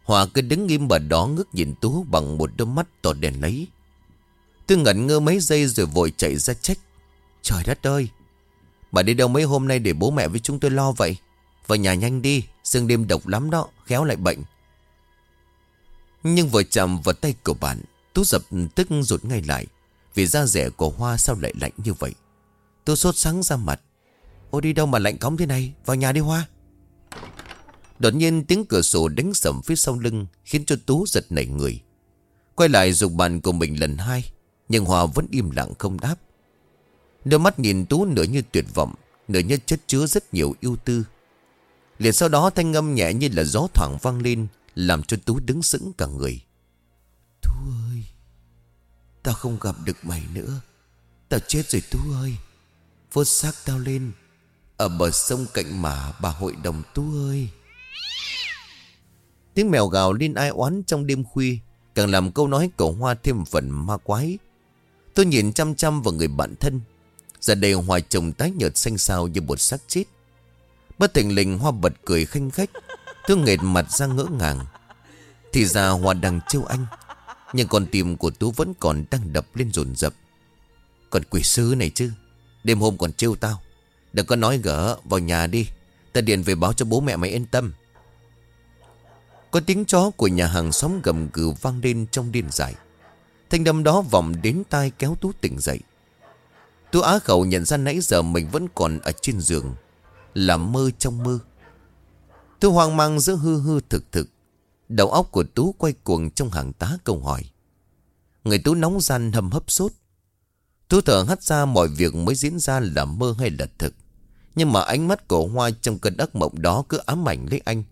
Hòa cứ đứng im ở đó ngước nhìn Tú bằng một đôi mắt to đèn lấy. Tôi ngẩn ngơ mấy giây rồi vội chạy ra trách. Trời đất ơi! Bà đi đâu mấy hôm nay để bố mẹ với chúng tôi lo vậy? Vào nhà nhanh đi, Sương đêm độc lắm đó, Khéo lại bệnh. Nhưng vừa chạm vào tay của bạn, Tú dập tức rụt ngay lại, Vì da rẻ của Hoa sao lại lạnh như vậy? Tôi sốt sáng ra mặt. Ô, đi đâu mà lạnh cóng thế này? Vào nhà đi, Hoa. Đột nhiên tiếng cửa sổ đánh sầm phía sau lưng, Khiến cho Tú giật nảy người. Quay lại dục bàn của mình lần hai, Nhưng Hòa vẫn im lặng không đáp. Đôi mắt nhìn Tú nửa như tuyệt vọng, Nửa như chất chứa rất nhiều ưu tư. Liền sau đó thanh âm nhẹ như là gió thoảng vang lên Làm cho Tú đứng sững cả người. Tú ơi Tao không gặp được mày nữa. Tao chết rồi Tú ơi. Vốt xác tao lên. Ở bờ sông cạnh mả bà hội đồng Tú ơi. Tiếng mèo gào lên ai oán trong đêm khuya Càng làm câu nói của Hoa thêm phần ma quái. Tôi nhìn chăm chăm vào người bạn thân. Giờ đây Hoa chồng tái nhợt xanh xao như một xác chết Bất tình lình Hoa bật cười khinh khách, thương nghệt mặt ra ngỡ ngàng. Thì ra Hoa đang trêu anh, Nhưng con tim của Tú vẫn còn đang đập lên rồn rập Còn quỷ sứ này chứ, Đêm hôm còn trêu tao. Đừng có nói gỡ, vào nhà đi, Ta điện về báo cho bố mẹ mày yên tâm. Có tiếng chó của nhà hàng xóm gầm gừ vang lên trong điên dài Thanh đâm đó vòng đến tai kéo Tú tỉnh dậy. Tú á khẩu nhận ra nãy giờ mình vẫn còn ở trên giường. Là mơ trong mơ. Tôi hoang mang giữa hư hư thực thực. Đầu óc của Tú quay cuồng trong hàng tá câu hỏi. Người Tú nóng gian hầm hấp sốt. Tú thở hắt ra mọi việc mới diễn ra là mơ hay là thực. Nhưng mà ánh mắt của Hoa trong cơn ác mộng đó cứ ám ảnh lấy anh.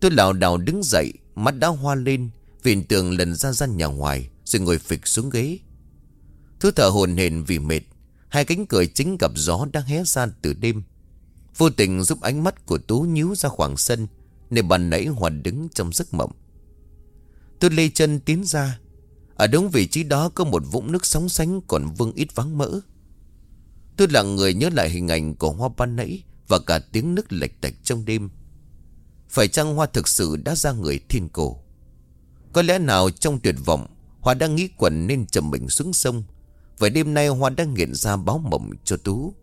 Tôi lảo đảo đứng dậy, Mắt đã hoa lên Viện tường lần ra gian nhà ngoài, Rồi ngồi phịch xuống ghế Thứ thở hồn hển vì mệt, Hai cánh cửa chính gặp gió đang hé ra từ đêm Vô tình giúp ánh mắt của Tú nhíu ra khoảng sân Nơi bàn nãy hoàn đứng trong giấc mộng. Tôi lê chân tiến ra. Ở đúng vị trí đó có một vũng nước sóng sánh Còn vương ít vắng mỡ. Tôi lặng người nhớ lại hình ảnh của hoa ban nãy Và cả tiếng nước lệch tạch trong đêm. Phải chăng Hoa thực sự đã ra người thiên cổ? Có lẽ nào trong tuyệt vọng, Hoa đang nghĩ quẩn nên chầm mình xuống sông. Vậy đêm nay Hoa đang nghiện ra báo mộng cho Tú.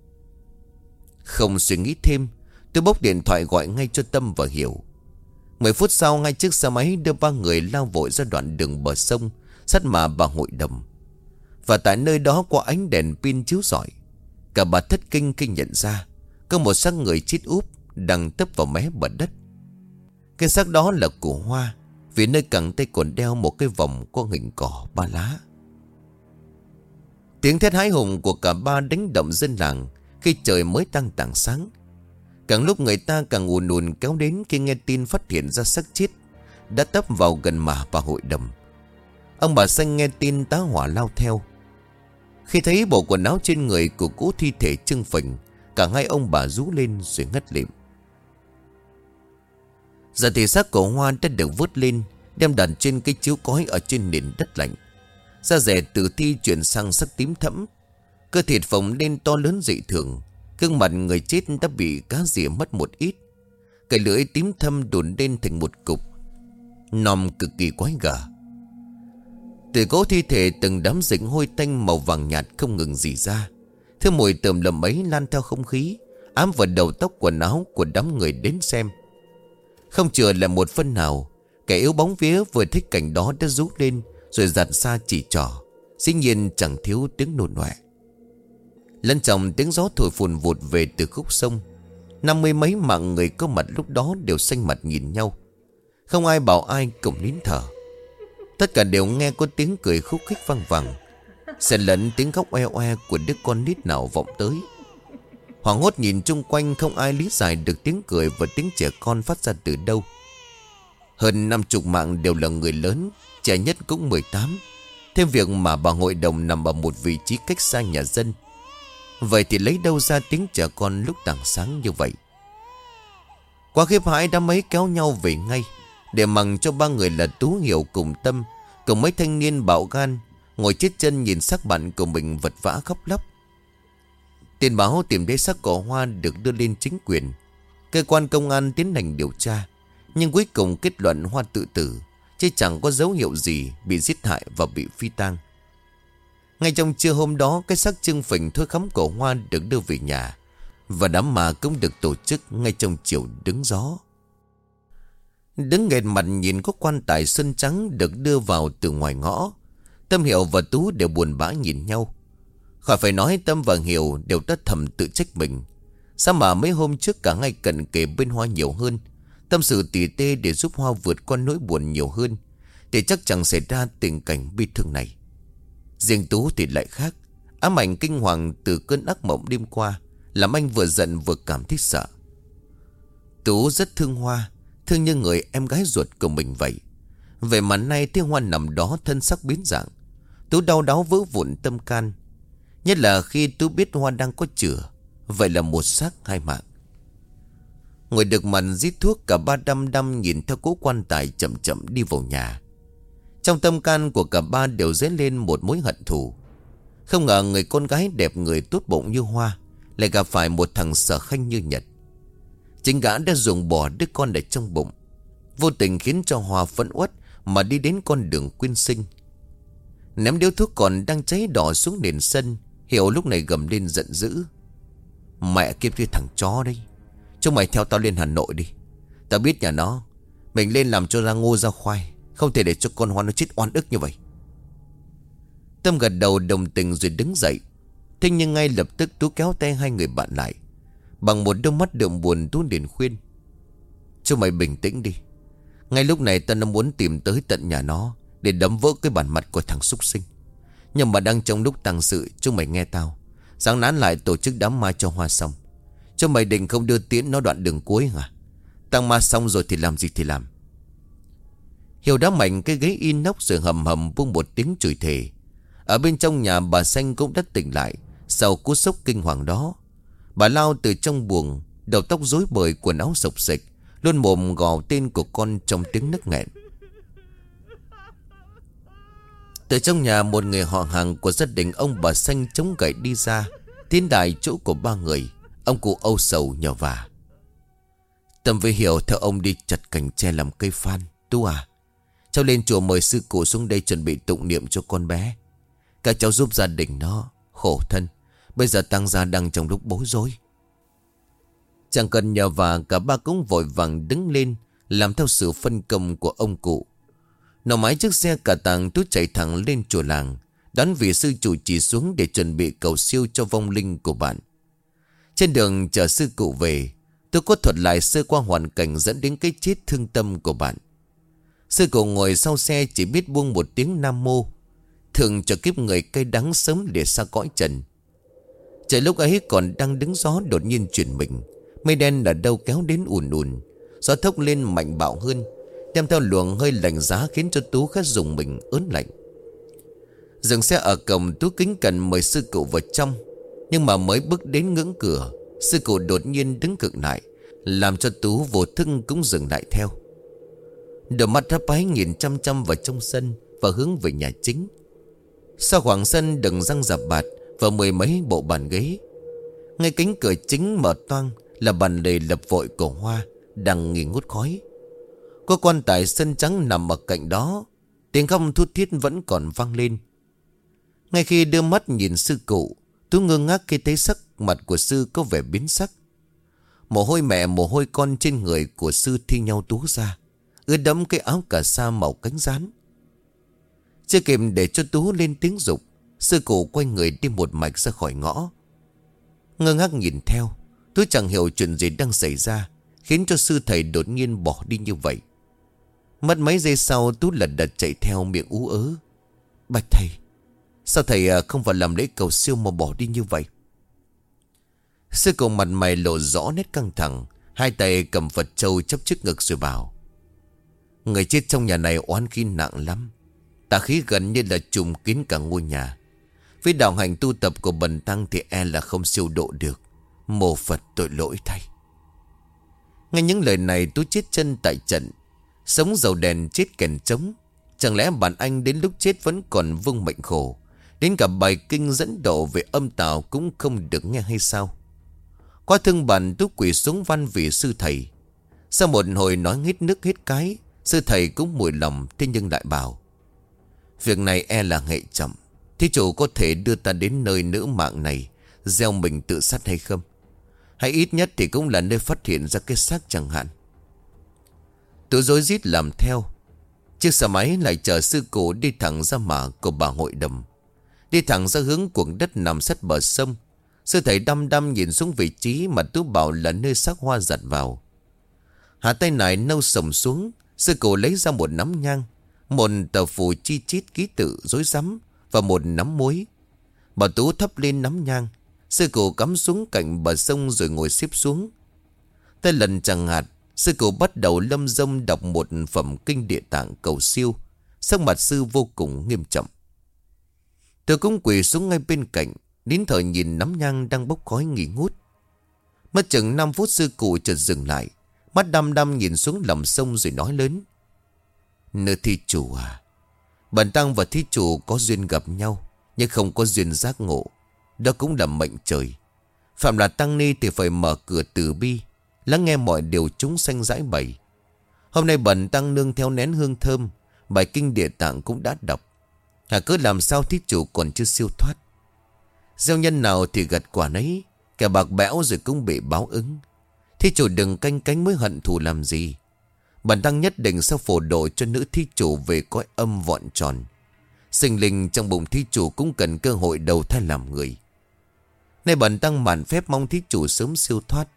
Không suy nghĩ thêm, Tôi bốc điện thoại gọi ngay cho Tâm và Hiểu. Mười phút sau, ngay chiếc xe máy đưa ba người lao vội ra đoạn đường bờ sông, Sắt mà bà hội đồng. Và tại nơi đó có ánh đèn pin chiếu rọi. Cả bà thất kinh kinh nhận ra, Có một xác người chết úp Đang tấp vào mé bờ đất. Cái xác đó là của Hoa, Vì nơi cẳng tay còn đeo một cái vòng có hình cỏ ba lá. Tiếng thét hái hùng của cả ba đánh động dân làng khi trời mới tăng tảng sáng, Càng lúc người ta càng ùn ùn kéo đến Khi nghe tin phát hiện ra xác chết, Đã tấp vào gần mà và hội đầm. Ông bà xanh nghe tin tá hỏa lao theo. Khi thấy bộ quần áo trên người của cũ thi thể trưng phình, Cả hai ông bà rú lên rồi ngất lịm. Giờ thì xác cổ Hoa đã được vớt lên, Đem đặt trên cái chiếu cói ở trên nền đất lạnh. Da rẻ từ thi chuyển sang sắc tím thẫm Cơ thịt phồng lên to lớn dị thường. Cương mặt người chết đã bị cá rỉa mất một ít. Cái lưỡi tím thâm đồn lên thành một cục. Nòm cực kỳ quái gở Từ gỗ thi thể từng đám dính hôi tanh màu vàng nhạt không ngừng dì ra. Thứ mùi tầm lầm ấy lan theo không khí, Ám vào đầu tóc quần áo của đám người đến xem. Không chừa là một phân nào, Kẻ yếu bóng vía vừa thích cảnh đó đã rút lên, Rồi giặt xa chỉ trỏ. Dĩ nhiên chẳng thiếu tiếng nôn nọe. Lân trọng tiếng gió thổi phùn vụt về từ khúc sông. Năm mươi mấy mạng người có mặt lúc đó đều xanh mặt nhìn nhau. Không ai bảo ai cùng nín thở. Tất cả đều nghe có tiếng cười khúc khích vang vẳng. Xen lẫn tiếng khóc oe oe của đứa con nít nào vọng tới. Hoàng hốt nhìn chung quanh không ai lý giải được tiếng cười và tiếng trẻ con phát ra từ đâu. Hơn năm chục mạng đều là người lớn, Trẻ nhất cũng 18 Thêm việc mà bà hội đồng nằm ở một vị trí cách xa nhà dân. Vậy thì lấy đâu ra tiếng trẻ con lúc tảng sáng như vậy? Qua khiếp hãi đã mấy kéo nhau về ngay, Để mằng cho ba người là Tú Hiểu cùng Tâm, Cùng mấy thanh niên bạo gan, Ngồi chết chân nhìn sắc bạn của mình vật vã khóc lóc. Tiền báo tìm thấy xác cỏ hoa được đưa lên chính quyền. Cơ quan công an tiến hành điều tra, Nhưng cuối cùng kết luận hoa tự tử, Chứ chẳng có dấu hiệu gì bị giết hại và bị phi tang ngay trong trưa hôm đó, Cái xác trưng phình thôi khắm cổ hoa được đưa về nhà. Và đám mà cũng được tổ chức Ngay trong chiều đứng gió. Đứng nghẹt mặt nhìn có quan tài xuân trắng Được đưa vào từ ngoài ngõ. Tâm Hiệu và Tú đều buồn bã nhìn nhau. Khỏi phải nói Tâm và Hiểu Đều đã thầm tự trách mình. Sao mà mấy hôm trước cả ngày cần kề bên Hoa nhiều hơn? Tâm sự tỉ tê để giúp Hoa vượt qua nỗi buồn nhiều hơn. Thì chắc chẳng xảy ra tình cảnh bi thương này. Riêng Tú thì lại khác. Ám ảnh kinh hoàng từ cơn ác mộng đêm qua Làm anh vừa giận vừa cảm thấy sợ. Tú rất thương Hoa, Thương như người em gái ruột của mình vậy. Về mặt nay thiên Hoa nằm đó thân sắc biến dạng. Tú đau đáu vỡ vụn tâm can. Nhất là khi Tú biết Hoa đang có chữa Vậy là một xác hai mạng. Ngồi được mặn giết thuốc Cả ba đăm đăm nhìn theo cố quan tài chậm chậm đi vào nhà trong tâm can của cả ba đều dấy lên một mối hận thù. Không ngờ người con gái đẹp người tốt bụng như Hoa Lại gặp phải một thằng sở khanh như Nhật. Chính gã đã dùng bỏ đứa con để trong bụng. Vô tình khiến cho Hoa phẫn uất Mà đi đến con đường quyên sinh. Ném điếu thuốc còn đang cháy đỏ xuống nền sân, Hiểu lúc này gầm lên giận dữ. Mẹ kiếp cái thằng chó đây Chúng mày theo tao lên Hà Nội đi. Tao biết nhà nó, Mình lên làm cho ra ngô ra khoai không thể để cho con Hoa nó chết oan ức như vậy. Tâm gật đầu đồng tình rồi đứng dậy. Thế nhưng ngay lập tức Tú kéo tay hai người bạn lại. Bằng một đôi mắt đượm buồn Tú liền khuyên. Cho mày bình tĩnh đi. Ngay lúc này ta nó muốn tìm tới tận nhà nó Để đấm vỡ cái bản mặt của thằng súc sinh. Nhưng mà đang trong lúc tăng sự, Chúng mày nghe tao. Sáng nán lại tổ chức đám ma cho Hoa xong. Cho mày định không đưa tiễn nó đoạn đường cuối hả? Tăng ma xong rồi thì làm gì thì làm. Hiểu đã mạnh cái ghế inox rồi hầm hầm buông một tiếng chửi thề. Ở bên trong nhà bà Xanh cũng đã tỉnh lại sau cú sốc kinh hoàng đó. Bà lao từ trong buồng, đầu tóc rối bời quần áo sộc sịch, luôn mồm gò tên của con trong tiếng nức nghẹn. Từ trong nhà một người họ hàng của gia đình ông bà Xanh chống gậy đi ra, tiến đại chỗ của ba người, ông cụ âu sầu nhờ vả. Tâm với hiểu theo ông đi chặt cành tre làm cây phan, tu à. Cháu lên chùa mời sư cụ xuống đây chuẩn bị tụng niệm cho con bé. Các cháu giúp gia đình nó, Khổ thân. Bây giờ tăng gia đang trong lúc bối rối. Chẳng cần nhờ và cả ba cũng vội vàng đứng lên, Làm theo sự phân công của ông cụ. Nổ máy chiếc xe cả tàng tú chạy thẳng lên chùa làng, Đón vị sư chủ chỉ xuống để chuẩn bị cầu siêu cho vong linh của bạn. Trên đường chờ sư cụ về, Tôi có thuật lại sơ qua hoàn cảnh dẫn đến cái chết thương tâm của bạn. Sư cụ ngồi sau xe chỉ biết buông một tiếng nam mô, Thường cho kiếp người cay đắng sớm để xa cõi trần. Trời lúc ấy còn đang đứng gió đột nhiên chuyển mình, Mây đen ở đâu kéo đến ùn ùn, Gió thốc lên mạnh bạo hơn, Đem theo luồng hơi lạnh giá khiến cho Tú khát dùng mình ớn lạnh. Dừng xe ở cổng, Tú kính cẩn mời sư cụ vào trong, Nhưng mà mới bước đến ngưỡng cửa, Sư cụ đột nhiên đứng cực lại, Làm cho Tú vô thức cũng dừng lại theo. Đôi mắt thấp ái nhìn chăm chăm vào trong sân Và hướng về nhà chính. Sau khoảng sân đừng răng dạp bạt Và mười mấy bộ bàn ghế. Ngay cánh cửa chính mở toang Là bàn lề lập vội cổ hoa Đang nghỉ ngút khói. Có quan tài sân trắng nằm ở cạnh đó, Tiếng không thút thiết vẫn còn vang lên. Ngay khi đưa mắt nhìn sư cụ, Tú ngơ ngác khi thấy sắc mặt của sư có vẻ biến sắc. Mồ hôi mẹ, mồ hôi con trên người của sư thi nhau tú ra ướt đẫm cái áo cà sa màu cánh rán. Chưa kịp để cho Tú lên tiếng dục, Sư cụ quay người đi một mạch ra khỏi ngõ. Ngơ ngác nhìn theo, Tú chẳng hiểu chuyện gì đang xảy ra, Khiến cho sư thầy đột nhiên bỏ đi như vậy. Mất mấy giây sau, Tú lật đật chạy theo miệng ú ớ. Bạch thầy, Sao thầy à, không vào làm lễ cầu siêu mà bỏ đi như vậy? Sư cụ mặt mày lộ rõ nét căng thẳng, Hai tay cầm Phật châu chấp trước ngực rồi bảo Người chết trong nhà này oán khí nặng lắm. Tà khí gần như là trùng kín cả ngôi nhà. Với đạo hành tu tập của bần tăng Thì e là không siêu độ được. Mồ Phật tội lỗi thay. Nghe những lời này tôi chết chân tại trận. Sống dầu đèn, chết kèn trống. Chẳng lẽ bạn anh đến lúc chết vẫn còn vương mệnh khổ? Đến cả bài kinh dẫn độ về âm tào cũng không được nghe hay sao? Quá thương bản, tú quỷ xuống văn vị sư thầy. Sau một hồi nói hết nước hết cái Sư thầy cũng mùi lòng, Thế nhưng lại bảo, Việc này e là hệ chậm. Thí chủ có thể đưa ta đến nơi nữ mạng này, Gieo mình tự sát hay không? Hay ít nhất thì cũng là nơi phát hiện ra cái xác chẳng hạn. Tự dối rít làm theo. Chiếc xe máy lại chờ sư cụ đi thẳng ra mả của bà hội đầm Đi thẳng ra hướng cuộn đất nằm sát bờ sông. Sư thầy đăm đăm nhìn xuống vị trí mà Tú bảo là nơi xác hoa giặt vào. Hạ tay nải nâu sầm xuống Sư cụ lấy ra một nắm nhang, Một tờ phù chi chít ký tự dối rắm Và một nắm muối. Bà Tú thấp lên nắm nhang, Sư cụ cắm xuống cạnh bờ sông rồi ngồi xếp xuống. Tới lần chẳng hạt Sư cụ bắt đầu lâm dâm đọc một phẩm kinh địa tạng cầu siêu, Sắc mặt sư vô cùng nghiêm trọng. Tôi cũng quỳ xuống ngay bên cạnh Đến thời nhìn nắm nhang đang bốc khói nghỉ ngút. Mất chừng 5 phút, sư cụ chợt dừng lại. Mắt đăm đăm nhìn xuống lòng sông rồi nói lớn. Nữ thi chủ à Bần tăng và thi chủ có duyên gặp nhau, Nhưng không có duyên giác ngộ. Đó cũng là mệnh trời. Phạm là tăng ni thì phải mở cửa từ bi, Lắng nghe mọi điều chúng sanh giải bày. Hôm nay bần tăng nương theo nén hương thơm, Bài kinh địa tạng cũng đã đọc. Hà cứ làm sao thí chủ còn chưa siêu thoát. Gieo nhân nào thì gặt quả nấy, Kẻ bạc bẽo rồi cũng bị báo ứng thi chủ đừng canh cánh mới hận thù làm gì. Bản tăng nhất định sẽ phổ độ cho nữ thi chủ về cõi âm vọn tròn. Sinh linh trong bụng thi chủ cũng cần cơ hội đầu thai làm người. Nay bản tăng mạn phép mong thí chủ sớm siêu thoát.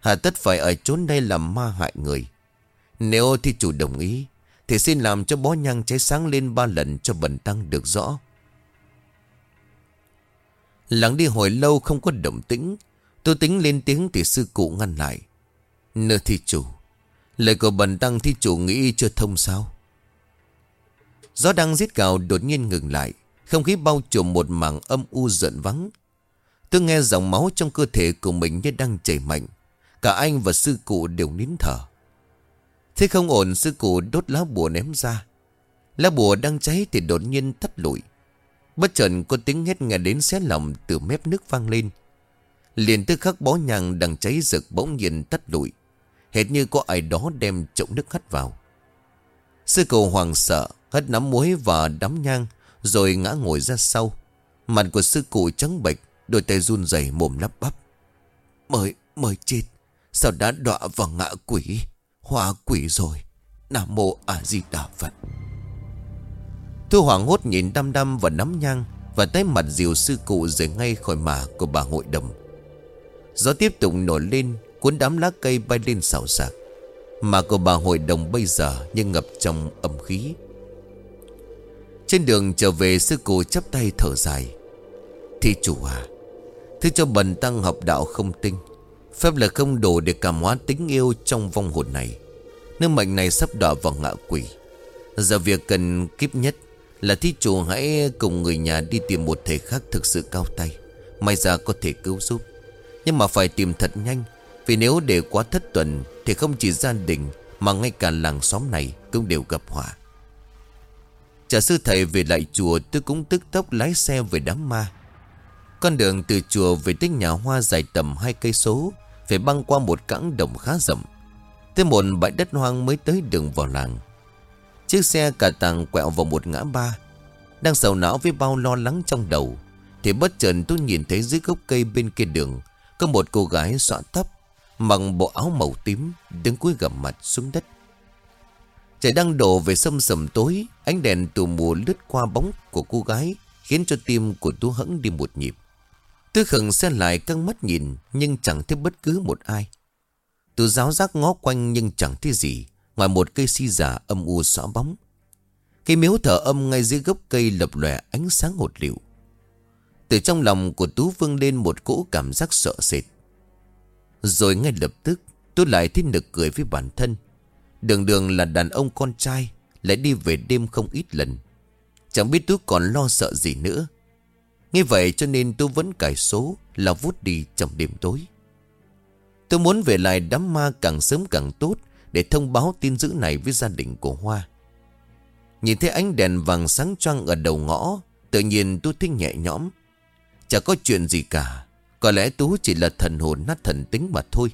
Hà tất phải ở chốn đây làm ma hại người. Nếu thí chủ đồng ý, Thì xin làm cho bó nhang cháy sáng lên ba lần cho bần tăng được rõ. Lặng đi hồi lâu không có động tĩnh Tôi tính lên tiếng thì sư cụ ngăn lại. Nơ thi chủ. Lời của bần tăng thi chủ nghĩ chưa thông sao? Gió đang giết cào đột nhiên ngừng lại. Không khí bao trùm một mảng âm u giận vắng. Tôi nghe dòng máu trong cơ thể của mình như đang chảy mạnh. Cả anh và sư cụ đều nín thở. Thế không ổn, sư cụ đốt lá bùa ném ra. Lá bùa đang cháy thì đột nhiên tắt lụi. Bất chợt có tiếng hét nghe đến xé lòng từ mép nước vang lên. Liền tức khắc bó nhàng đang cháy rực bỗng nhiên tắt lụi. Hệt như có ai đó đem chậu nước hắt vào. Sư cầu hoàng sợ Hất nắm muối và đắm nhang Rồi ngã ngồi ra sau. Mặt của sư cụ trắng bệch Đôi tay run rẩy mồm lắp bắp. Mời, mời chết Sao đã đọa vào ngã quỷ? Hòa quỷ rồi Nam mô A Di Đà Phật. Thu hoàng hốt nhìn đăm đăm và nắm nhang Và tay mặt diều sư cụ rời ngay khỏi mả của bà hội đồng. Gió tiếp tục nổi lên Cuốn đám lá cây bay lên xào xạc. Mà của bà hội đồng bây giờ Như ngập trong âm khí. Trên đường trở về, Sư cụ chắp tay thở dài. Thì chủ à Thứ cho bần tăng học đạo không tinh, Phép là không đủ để cảm hóa tính yêu Trong vong hồn này. Nước mệnh này sắp đọa vào ngạ quỷ. Giờ việc cần kiếp nhất Là thí chủ hãy cùng người nhà đi tìm một thể khác thực sự cao tay. May ra có thể cứu giúp. Nhưng mà phải tìm thật nhanh vì nếu để quá thất tuần Thì không chỉ gia đình Mà ngay cả làng xóm này cũng đều gặp họa. Trả sư thầy về lại chùa, Tôi cũng tức tốc lái xe về đám ma. Con đường từ chùa về tới nhà hoa dài tầm hai cây số, Phải băng qua một cãng đồng khá rộng. Tới một bãi đất hoang mới tới đường vào làng. Chiếc xe cả tàng quẹo vào một ngã ba, Đang sầu não với bao lo lắng trong đầu. Thì bất chợt tôi nhìn thấy dưới gốc cây bên kia đường, Có một cô gái xõa tóc Mặc bộ áo màu tím, Đứng cuối gầm mặt xuống đất. Trời đang đổ về sâm sầm tối, Ánh đèn tù mùa lướt qua bóng của cô gái, Khiến cho tim của Tú hững đi một nhịp. Tư khẩn xe lại căng mắt nhìn, Nhưng chẳng thấy bất cứ một ai. Tú giáo giác ngó quanh nhưng chẳng thấy gì, Ngoài một cây si giả âm u xóa bóng. Cây miếu thở âm ngay dưới gốc cây lập lòe ánh sáng hột liệu Từ trong lòng của Tú vương lên một cỗ cảm giác sợ sệt. Rồi ngay lập tức, Tôi lại thấy nực cười với bản thân. Đường đường là đàn ông con trai, Lại đi về đêm không ít lần. Chẳng biết tôi còn lo sợ gì nữa. Nghe vậy cho nên tôi vẫn cải số Là vút đi trong đêm tối. Tôi muốn về lại đám ma càng sớm càng tốt Để thông báo tin dữ này với gia đình của Hoa. Nhìn thấy ánh đèn vàng sáng choang ở đầu ngõ, Tự nhiên tôi thích nhẹ nhõm. Chả có chuyện gì cả. Có lẽ Tú chỉ là thần hồn nát thần tính mà thôi.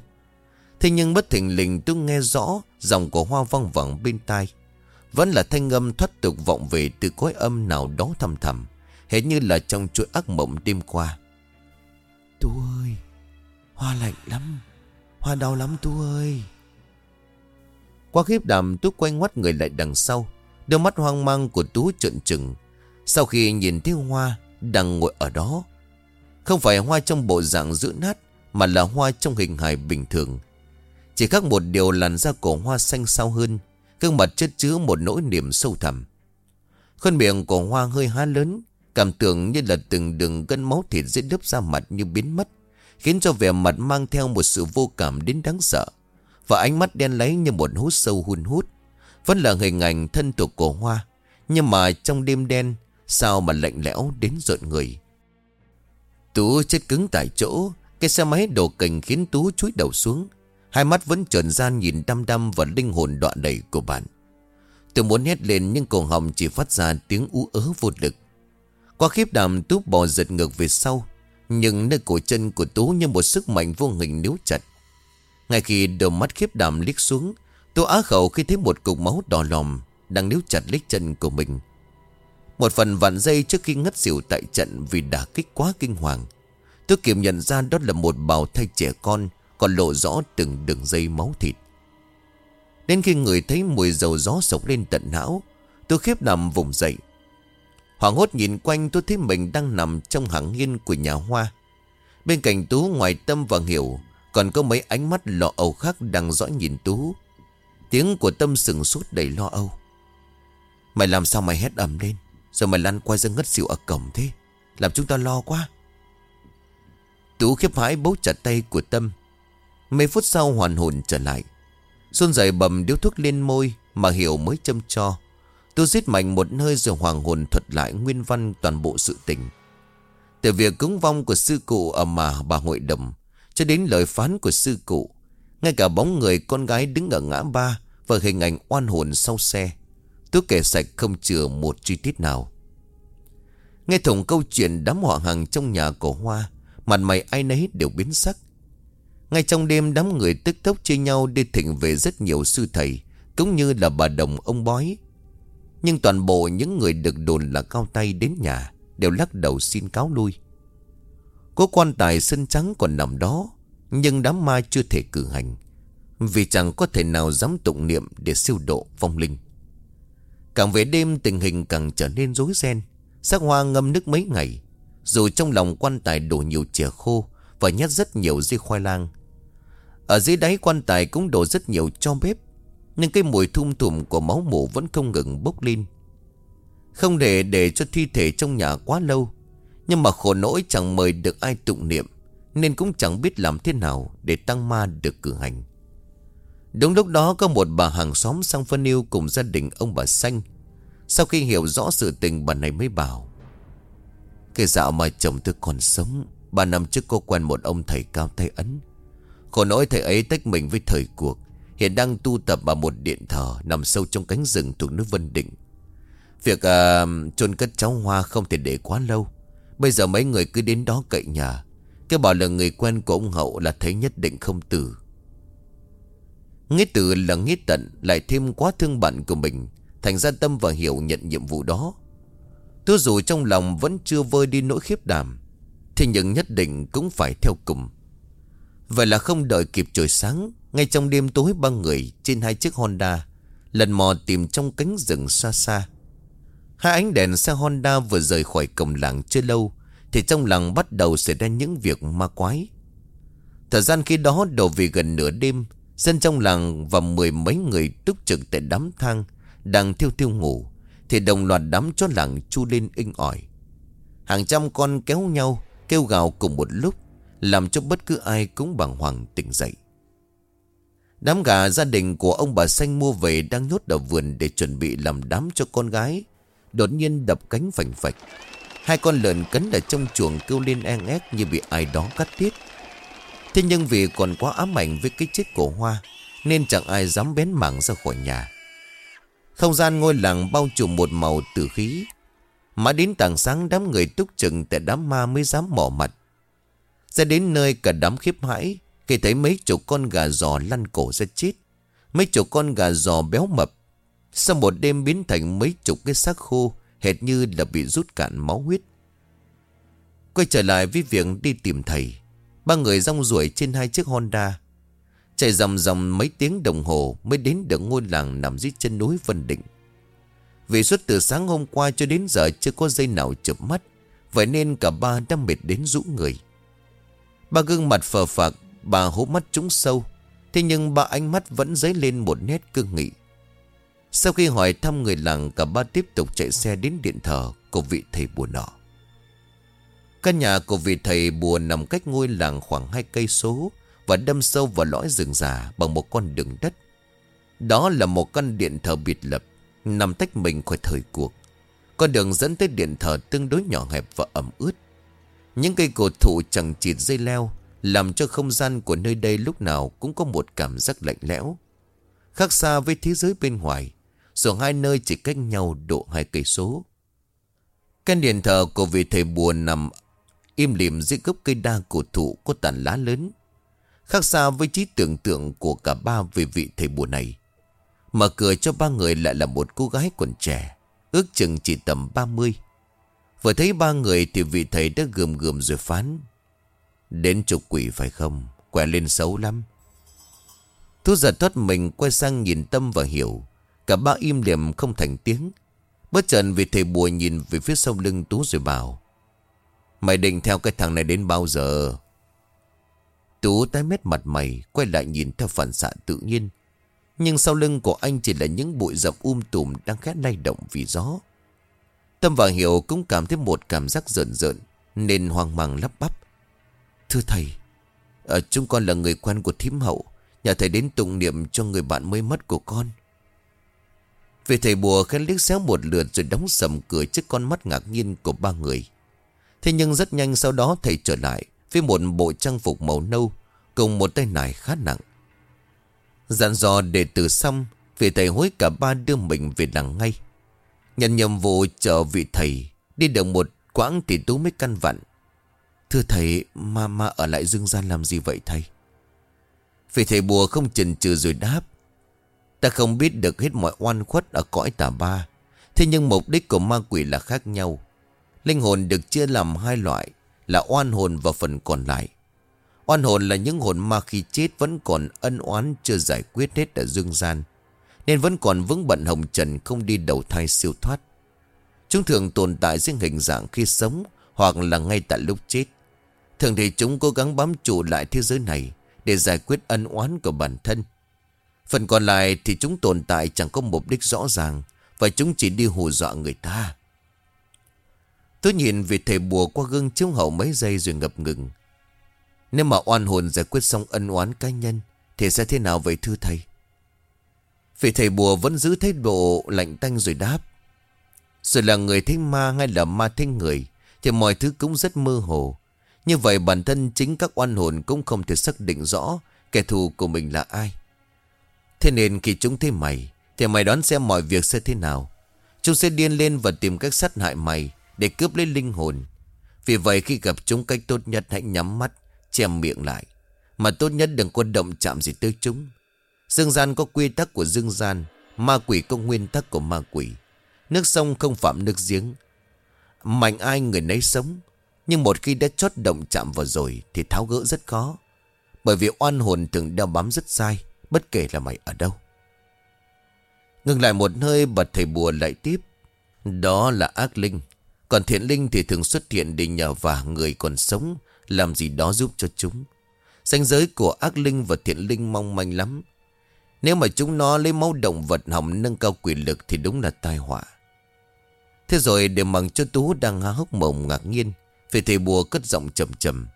Thế nhưng bất thình lình tôi nghe rõ Dòng của hoa vong vẳng bên tai. Vẫn là thanh âm thoát tục vọng về Từ cõi âm nào đó thầm thầm Hết như là trong chuỗi ác mộng đêm qua. Tú ơi Hoa lạnh lắm Hoa đau lắm Tú ơi. Qua khiếp đàm Tú quay ngoắt người lại đằng sau Đôi mắt hoang mang của Tú trợn trừng. Sau khi nhìn thấy Hoa Đang ngồi ở đó không phải Hoa trong bộ dạng giữ nát, Mà là Hoa trong hình hài bình thường. Chỉ khác một điều làn da cổ Hoa xanh sao hơn, Gương mặt chất chứa một nỗi niềm sâu thẳm. Khuôn miệng của Hoa hơi há lớn, Cảm tưởng như là từng đường gân máu thịt dưới lớp da mặt như biến mất, Khiến cho vẻ mặt mang theo một sự vô cảm đến đáng sợ, Và ánh mắt đen lấy như một hút sâu hun hút. Vẫn là hình ảnh thân thuộc của Hoa, Nhưng mà trong đêm đen, Sao mà lạnh lẽo đến rợn người? Tú chết cứng tại chỗ, Cái xe máy đổ cành khiến Tú chúi đầu xuống. Hai mắt vẫn trợn gian nhìn đăm đăm vào linh hồn đoạn đầy của bạn. Tú muốn hét lên nhưng cổ họng chỉ phát ra tiếng ú ớ vô lực. Qua khiếp đàm Tú bò giật ngược về sau, Nhưng nơi cổ chân của Tú như một sức mạnh vô hình níu chặt. Ngay khi đôi mắt khiếp đàm liếc xuống, tú á khẩu khi thấy một cục máu đỏ lòm Đang níu chặt lấy chân của mình. Một phần vạn giây trước khi ngất xỉu tại trận Vì đả kích quá kinh hoàng. Tôi kiểm nhận ra đó là một bào thai trẻ con, Còn lộ rõ từng đường dây máu thịt. Đến khi người thấy mùi dầu gió sộc lên tận não, Tôi khiếp nằm vùng dậy. Hoàng hốt nhìn quanh, tôi thấy mình đang nằm trong hàng hiên của nhà hoa. Bên cạnh Tú, ngoài Tâm và Hiểu, Còn có mấy ánh mắt lọ ầu khác đang dõi nhìn Tú. Tiếng của Tâm sừng sốt đầy lo âu. Mày làm sao mày hét ầm lên? Rồi mày lăn quay ra ngất xỉu ở cổng thế? Làm chúng ta lo quá. Tú khiếp hãi bấu chặt tay của Tâm. Mấy phút sau hoàn hồn trở lại. Xuân dậy bầm điếu thuốc lên môi Mà Hiểu mới châm cho. Tú giết mạnh một nơi rồi hoàng hồn thuật lại nguyên văn toàn bộ sự tình. Từ việc cúng vong của sư cụ ở mà bà hội đồng, Cho đến lời phán của sư cụ, ngay cả bóng người con gái đứng ở ngã ba Và hình ảnh oan hồn sau xe Tôi kể sạch không chừa một chi tiết nào. Nghe thủng câu chuyện đám họ hàng trong nhà cổ hoa, Mặt mày ai nấy đều biến sắc. Ngay trong đêm, đám người tức tốc chia nhau đi thỉnh về rất nhiều sư thầy, Cũng như là bà đồng ông bói. Nhưng toàn bộ những người được đồn là cao tay đến nhà Đều lắc đầu xin cáo lui. Có quan tài sân trắng còn nằm đó, nhưng đám ma chưa thể cử hành, Vì chẳng có thể nào dám tụng niệm Để siêu độ vong linh. Càng về đêm tình hình càng trở nên rối ren. Sắc hoa ngâm nước mấy ngày. Dù trong lòng quan tài đổ nhiều chè khô Và nhét rất nhiều dây khoai lang. Ở dưới đáy quan tài cũng đổ rất nhiều cho bếp, Nhưng cái mùi thum thùm của máu mủ Vẫn không ngừng bốc lên. Không để để cho thi thể trong nhà quá lâu, Nhưng mà khổ nỗi chẳng mời được ai tụng niệm, nên cũng chẳng biết làm thế nào Để tăng ma được cử hành. Đúng lúc đó có một bà hàng xóm sang phân yêu Cùng gia đình ông bà Xanh. Sau khi hiểu rõ sự tình bà này mới bảo Cái dạo mà chồng tôi còn sống Ba năm trước cô quen một ông thầy cao tay ấn. Khổ nỗi thầy ấy tách mình với thời cuộc Hiện đang tu tập ở một điện thờ Nằm sâu trong cánh rừng thuộc nước Vân Định. Việc à, chôn cất cháu Hoa không thể để quá lâu. Bây giờ mấy người cứ đến đó cậy nhà. Cái bảo là người quen của ông Hậu là thấy nhất định không tử. Nghĩa từ là nghĩa tận, Lại thêm quá thương bạn của mình, Thành ra Tâm và Hiểu nhận nhiệm vụ đó. Tôi dù trong lòng vẫn chưa vơi đi nỗi khiếp đảm Thế nhưng nhất định cũng phải theo cùng. Vậy là không đợi kịp trời sáng, Ngay trong đêm tối ba người Trên hai chiếc Honda Lần mò tìm trong cánh rừng xa xa. Hai ánh đèn xe Honda vừa rời khỏi cổng làng chưa lâu, Thì trong làng bắt đầu xảy ra những việc ma quái. Thời gian khi đó đầu vì gần nửa đêm Dân trong làng và mười mấy người túc trực tại đám thang Đang thiêu thiêu ngủ, Thì đồng loạt đám chó làng chu lên inh ỏi Hàng trăm con kéo nhau, Kêu gào cùng một lúc, Làm cho bất cứ ai cũng bàng hoàng tỉnh dậy Đám gà gia đình của ông bà Xanh mua về đang nhốt ở vườn để chuẩn bị làm đám cho con gái. Đột nhiên đập cánh phành phạch. Hai con lợn cấn ở trong chuồng kêu lên en ép như bị ai đó cắt tiết. Thế nhưng vì còn quá ám ảnh với cái chết của Hoa, Nên chẳng ai dám bén mảng ra khỏi nhà. Không gian ngôi làng bao trùm một màu tử khí. Mà đến tảng sáng đám người túc chừng tại đám ma mới dám mỏ mặt. Ra đến nơi cả đám khiếp hãi, khi thấy mấy chục con gà giò lăn cổ ra chết. Mấy chục con gà giò béo mập. Sau một đêm biến thành mấy chục cái xác khô, Hệt như là bị rút cạn máu huyết. Quay trở lại với việc đi tìm thầy. Ba người rong ruổi trên hai chiếc Honda. Chạy dầm dầm mấy tiếng đồng hồ Mới đến được ngôi làng nằm dưới chân núi Vân Định. Vì suốt từ sáng hôm qua cho đến giờ Chưa có dây nào chụp mắt, Vậy nên cả ba đã mệt đến rũ người. Ba gương mặt phờ phạc Bà hố mắt trúng sâu, Thế nhưng ba ánh mắt vẫn dấy lên một nét cương nghị. Sau khi hỏi thăm người làng, Cả ba tiếp tục chạy xe đến điện thờ Của vị thầy bùa nọ. Căn nhà của vị thầy bùa nằm cách ngôi làng khoảng hai cây số Và đâm sâu vào lõi rừng già Bằng một con đường đất. Đó là một căn điện thờ biệt lập, Nằm tách mình khỏi thời cuộc. Con đường dẫn tới điện thờ tương đối nhỏ hẹp và ẩm ướt. Những cây cột thụ chẳng chịt dây leo, làm cho không gian của nơi đây lúc nào cũng có một cảm giác lạnh lẽo. Khác xa với thế giới bên ngoài, Dù hai nơi chỉ cách nhau độ hai cây số. Căn điện thờ của vị thầy bùa nằm im lìm dưới gốc cây đa cổ thụ có tàn lá lớn. Khác xa với trí tưởng tượng của cả ba về vị thầy bùa này, Mở cửa cho ba người lại là một cô gái còn trẻ, Ước chừng chỉ tầm 30 Vừa thấy ba người thì vị thầy đã gườm gườm rồi phán, Đến trục quỷ phải không? Quẹ lên xấu lắm. Thu giật thoát mình quay sang nhìn Tâm và Hiểu. Cả ba im liệm không thành tiếng. Bất chợt vị thầy bùa nhìn về phía sau lưng Tú rồi bảo Mày định theo cái thằng này đến bao giờ? Tú tái mét mặt mày, Quay lại nhìn theo phản xạ tự nhiên. Nhưng sau lưng của anh chỉ là những bụi rậm um tùm Đang khét lay động vì gió. Tâm và Hiểu cũng cảm thấy một cảm giác rợn rợn, Nên hoang mang lắp bắp. Thưa thầy ở Chúng con là người quen của thím hậu Nhà thầy đến tụng niệm cho người bạn mới mất của con. Vì thầy bùa khẽ liếc xéo một lượt Rồi đóng sầm cửa trước con mắt ngạc nhiên của ba người. Thế nhưng rất nhanh sau đó thầy trở lại Với một bộ trang phục màu nâu Cùng một tay nải khá nặng. Dặn dò để từ xong, vị thầy hối cả ba đưa mình về làng ngay. Nhận nhiệm vụ chờ vị thầy Đi được một quãng thì Tú mới căn vặn. Thưa thầy, ma ma ở lại dương gian làm gì vậy thầy? Vị thầy bùa không chần chừ rồi đáp. Ta không biết được hết mọi oan khuất ở cõi tà ba. Thế nhưng mục đích của ma quỷ là khác nhau. Linh hồn được chia làm hai loại, Là oan hồn và phần còn lại. Oan hồn là những hồn ma khi chết Vẫn còn ân oán chưa giải quyết hết ở dương gian, Nên vẫn còn vững bận hồng trần Không đi đầu thai siêu thoát. Chúng thường tồn tại dưới hình dạng khi sống Hoặc là ngay tại lúc chết. Thường thì chúng cố gắng bám trụ lại thế giới này Để giải quyết ân oán của bản thân. Phần còn lại thì chúng tồn tại chẳng có mục đích rõ ràng Và chúng chỉ đi hù dọa người ta. Tôi nhìn vị thầy bùa qua gương chiếu hậu mấy giây rồi ngập ngừng. Nếu mà oan hồn giải quyết xong ân oán cá nhân Thì sẽ thế nào vậy thưa thầy? Vị thầy bùa vẫn giữ thái độ lạnh tanh rồi đáp. Rồi là người thấy ma hay là ma thấy người Thì mọi thứ cũng rất mơ hồ. Như vậy bản thân chính các oan hồn cũng không thể xác định rõ kẻ thù của mình là ai. Thế nên khi chúng thấy mày, thì mày đoán xem mọi việc sẽ thế nào. Chúng sẽ điên lên và tìm cách sát hại mày để cướp lấy linh hồn. Vì vậy khi gặp chúng cách tốt nhất hãy nhắm mắt, che miệng lại. Mà tốt nhất đừng có động chạm gì tới chúng. Dương gian có quy tắc của dương gian, ma quỷ có nguyên tắc của ma quỷ. Nước sông không phạm nước giếng. Mạnh ai người nấy sống, nhưng một khi đã chót động chạm vào rồi Thì tháo gỡ rất khó Bởi vì oan hồn thường đeo bám rất sai Bất kể là mày ở đâu Ngừng lại một hơi bật thầy bùa lại tiếp Đó là ác linh còn thiện linh thì thường xuất hiện để nhờ vả người còn sống, Làm gì đó giúp cho chúng. Danh giới của ác linh và thiện linh mong manh lắm. Nếu mà chúng nó lấy máu động vật hỏng nâng cao quyền lực Thì đúng là tai họa. Thế rồi để mặc cho Tú đang há hốc mồm ngạc nhiên, Vì thầy bùa cất giọng trầm trầm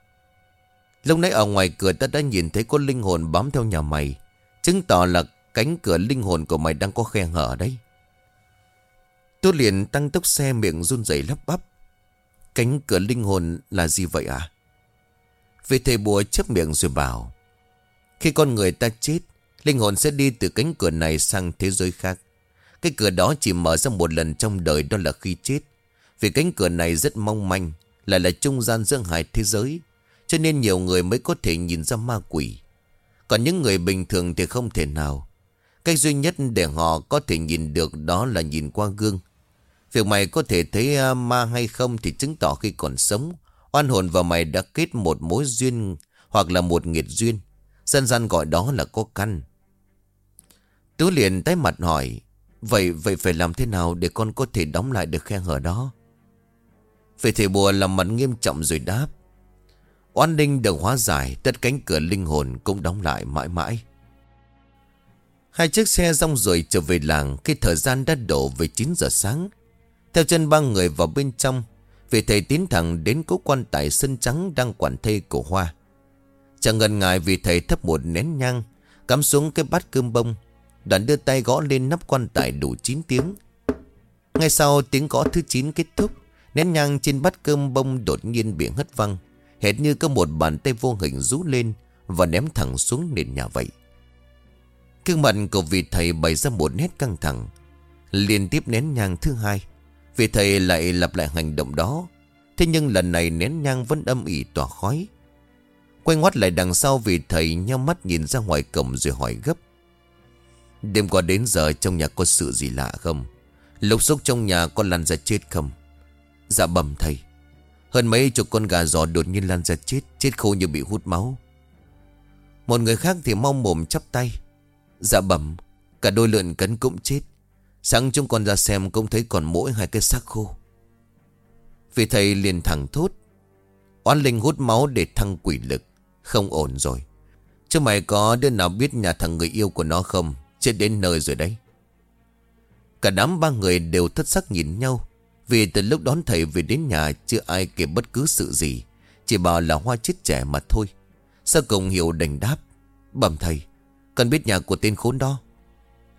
Lúc nãy ở ngoài cửa ta đã nhìn thấy có linh hồn bám theo nhà mày, Chứng tỏ là cánh cửa linh hồn của mày đang có khe hở đấy. Tôi liền tăng tốc xe miệng run rẩy lắp bắp. Cánh cửa linh hồn là gì vậy à? Vì thầy bùa chấp miệng rồi bảo, Khi con người ta chết, Linh hồn sẽ đi từ cánh cửa này sang thế giới khác. Cái cửa đó chỉ mở ra một lần trong đời, đó là khi chết. Vì cánh cửa này rất mong manh Lại là trung gian giữa hai thế giới, Cho nên nhiều người mới có thể nhìn ra ma quỷ. Còn những người bình thường thì không thể nào. Cách duy nhất để họ có thể nhìn được đó là nhìn qua gương. Việc mày có thể thấy à, ma hay không thì chứng tỏ khi còn sống, Oan hồn và mày đã kết một mối duyên hoặc là một nghiệt duyên. Dân gian gọi đó là có căn. Tú liền tái mặt hỏi, Vậy vậy phải làm thế nào để con có thể đóng lại được khe hở đó? về thầy bùa làm mặt nghiêm trọng rồi đáp, Oan ninh được hóa giải, Tất cánh cửa linh hồn cũng đóng lại mãi mãi Hai chiếc xe rong rồi trở về làng Khi thời gian đã đổ về 9 giờ sáng theo chân ba người vào bên trong vị thầy tiến thẳng đến cố quan tài sân trắng đang quản thê của Hoa. Chẳng ngần ngại vì thầy thấp một nén nhang, cắm xuống cái bát cơm bông. Đoạn đưa tay gõ lên nắp quan tài đủ 9 tiếng. Ngay sau tiếng gõ thứ 9 kết thúc, nén nhang trên bát cơm bông đột nhiên bị hất văng. Hệt như có một bàn tay vô hình rú lên và ném thẳng xuống nền nhà vậy. Cương mặt của vị thầy bày ra một nét căng thẳng. Liên tiếp nén nhang thứ hai. Vì thầy lại lặp lại hành động đó. Thế nhưng lần này nén nhang vẫn âm ỉ tỏa khói. Quay ngoắt lại đằng sau vì thầy nhau mắt nhìn ra ngoài cổng rồi hỏi gấp. Đêm qua đến giờ trong nhà có sự gì lạ không? Lục xúc trong nhà có lăn ra chết không? Dạ bầm thầy. Hơn mấy chục con gà giò đột nhiên lăn ra chết Chết khô như bị hút máu. Một người khác thì mong mồm chắp tay. Dạ bầm Cả đôi lợn cấn cũng chết. Sáng chúng con ra xem cũng thấy còn mỗi hai cái xác khô. Vì thầy liền thẳng thốt, Oán linh hút máu để thăng quỷ lực, Không ổn rồi. Chứ mày có đứa nào biết nhà thằng người yêu của nó không? Chết đến nơi rồi đấy. Cả đám ba người đều thất sắc nhìn nhau, Vì từ lúc đón thầy về đến nhà Chưa ai kể bất cứ sự gì, Chỉ bảo là hoa chết trẻ mà thôi. Sau cùng hiểu đành đáp, Bẩm thầy Cần biết nhà của tên khốn đó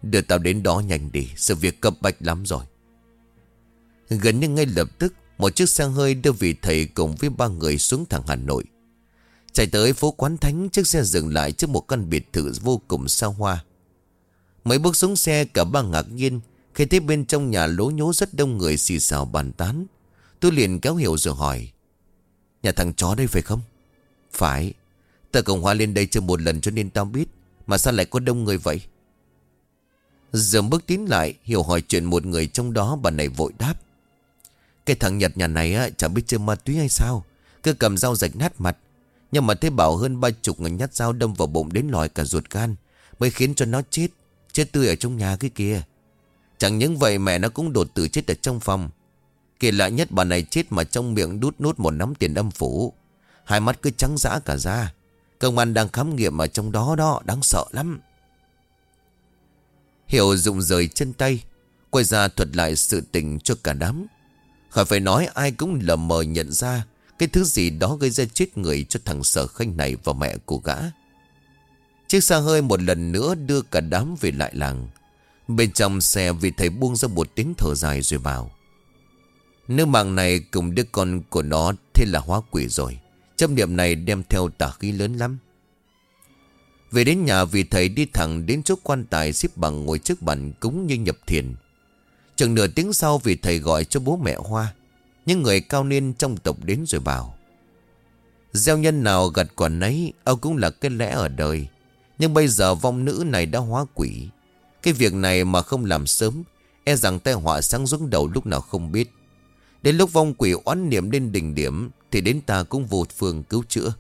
Đưa tao đến đó nhanh đi, Sự việc cấp bách lắm rồi. Gần như ngay lập tức, Một chiếc xe hơi đưa vị thầy cùng với ba người xuống thẳng Hà Nội. Chạy tới phố Quán Thánh, Chiếc xe dừng lại trước một căn biệt thự vô cùng xa hoa. Mấy bước xuống xe, cả ba ngạc nhiên, Khi thấy bên trong nhà lố nhố rất đông người xì xào bàn tán. Tôi liền kéo hiểu rồi hỏi, Nhà thằng chó đây phải không? Phải. Tờ Cộng Hoa lên đây chưa một lần cho nên tao biết, Mà sao lại có đông người vậy? Dường bước tín lại Hiểu hỏi chuyện một người trong đó Bà này vội đáp. Cái thằng Nhật nhà này á, chẳng biết chơi ma túy hay sao. Cứ cầm dao rạch nát mặt. Nhưng mà thế bảo hơn ba chục người nhát dao đâm vào bụng đến lòi cả ruột gan Mới khiến cho nó chết Chết tươi ở trong nhà cái kia. Chẳng những vậy mẹ nó cũng đột tử chết ở trong phòng. Kỳ lạ nhất bà này chết mà trong miệng đút nút một nắm tiền âm phủ. Hai mắt cứ trắng dã cả ra Công an đang khám nghiệm ở trong đó đó Đáng sợ lắm. Hiểu dụng rời chân tay, Quay ra thuật lại sự tình cho cả đám. Khỏi phải nói ai cũng lờ mờ nhận ra Cái thứ gì đó gây ra chết người cho thằng sở khanh này và mẹ của gã. Chiếc xe hơi một lần nữa đưa cả đám về lại làng. Bên trong xe vì thầy buông ra một tiếng thở dài rồi bảo, Nước mạng này cùng đứa con của nó Thế là hóa quỷ rồi. Chấp niệm này đem theo tà khí lớn lắm về đến nhà vì thầy đi thẳng đến chỗ quan tài xếp bằng ngồi trước bàn cúng như nhập thiền. Chừng nửa tiếng sau vì thầy gọi cho bố mẹ Hoa. Những người cao niên trong tộc đến rồi bảo. Gieo nhân nào gặt quả nấy, ông cũng là cái lẽ ở đời. Nhưng bây giờ vong nữ này đã hóa quỷ. Cái việc này mà không làm sớm, e rằng tai họa sáng xuống đầu lúc nào không biết. Đến lúc vong quỷ oán niệm lên đỉnh điểm, thì đến ta cũng vô phương cứu chữa.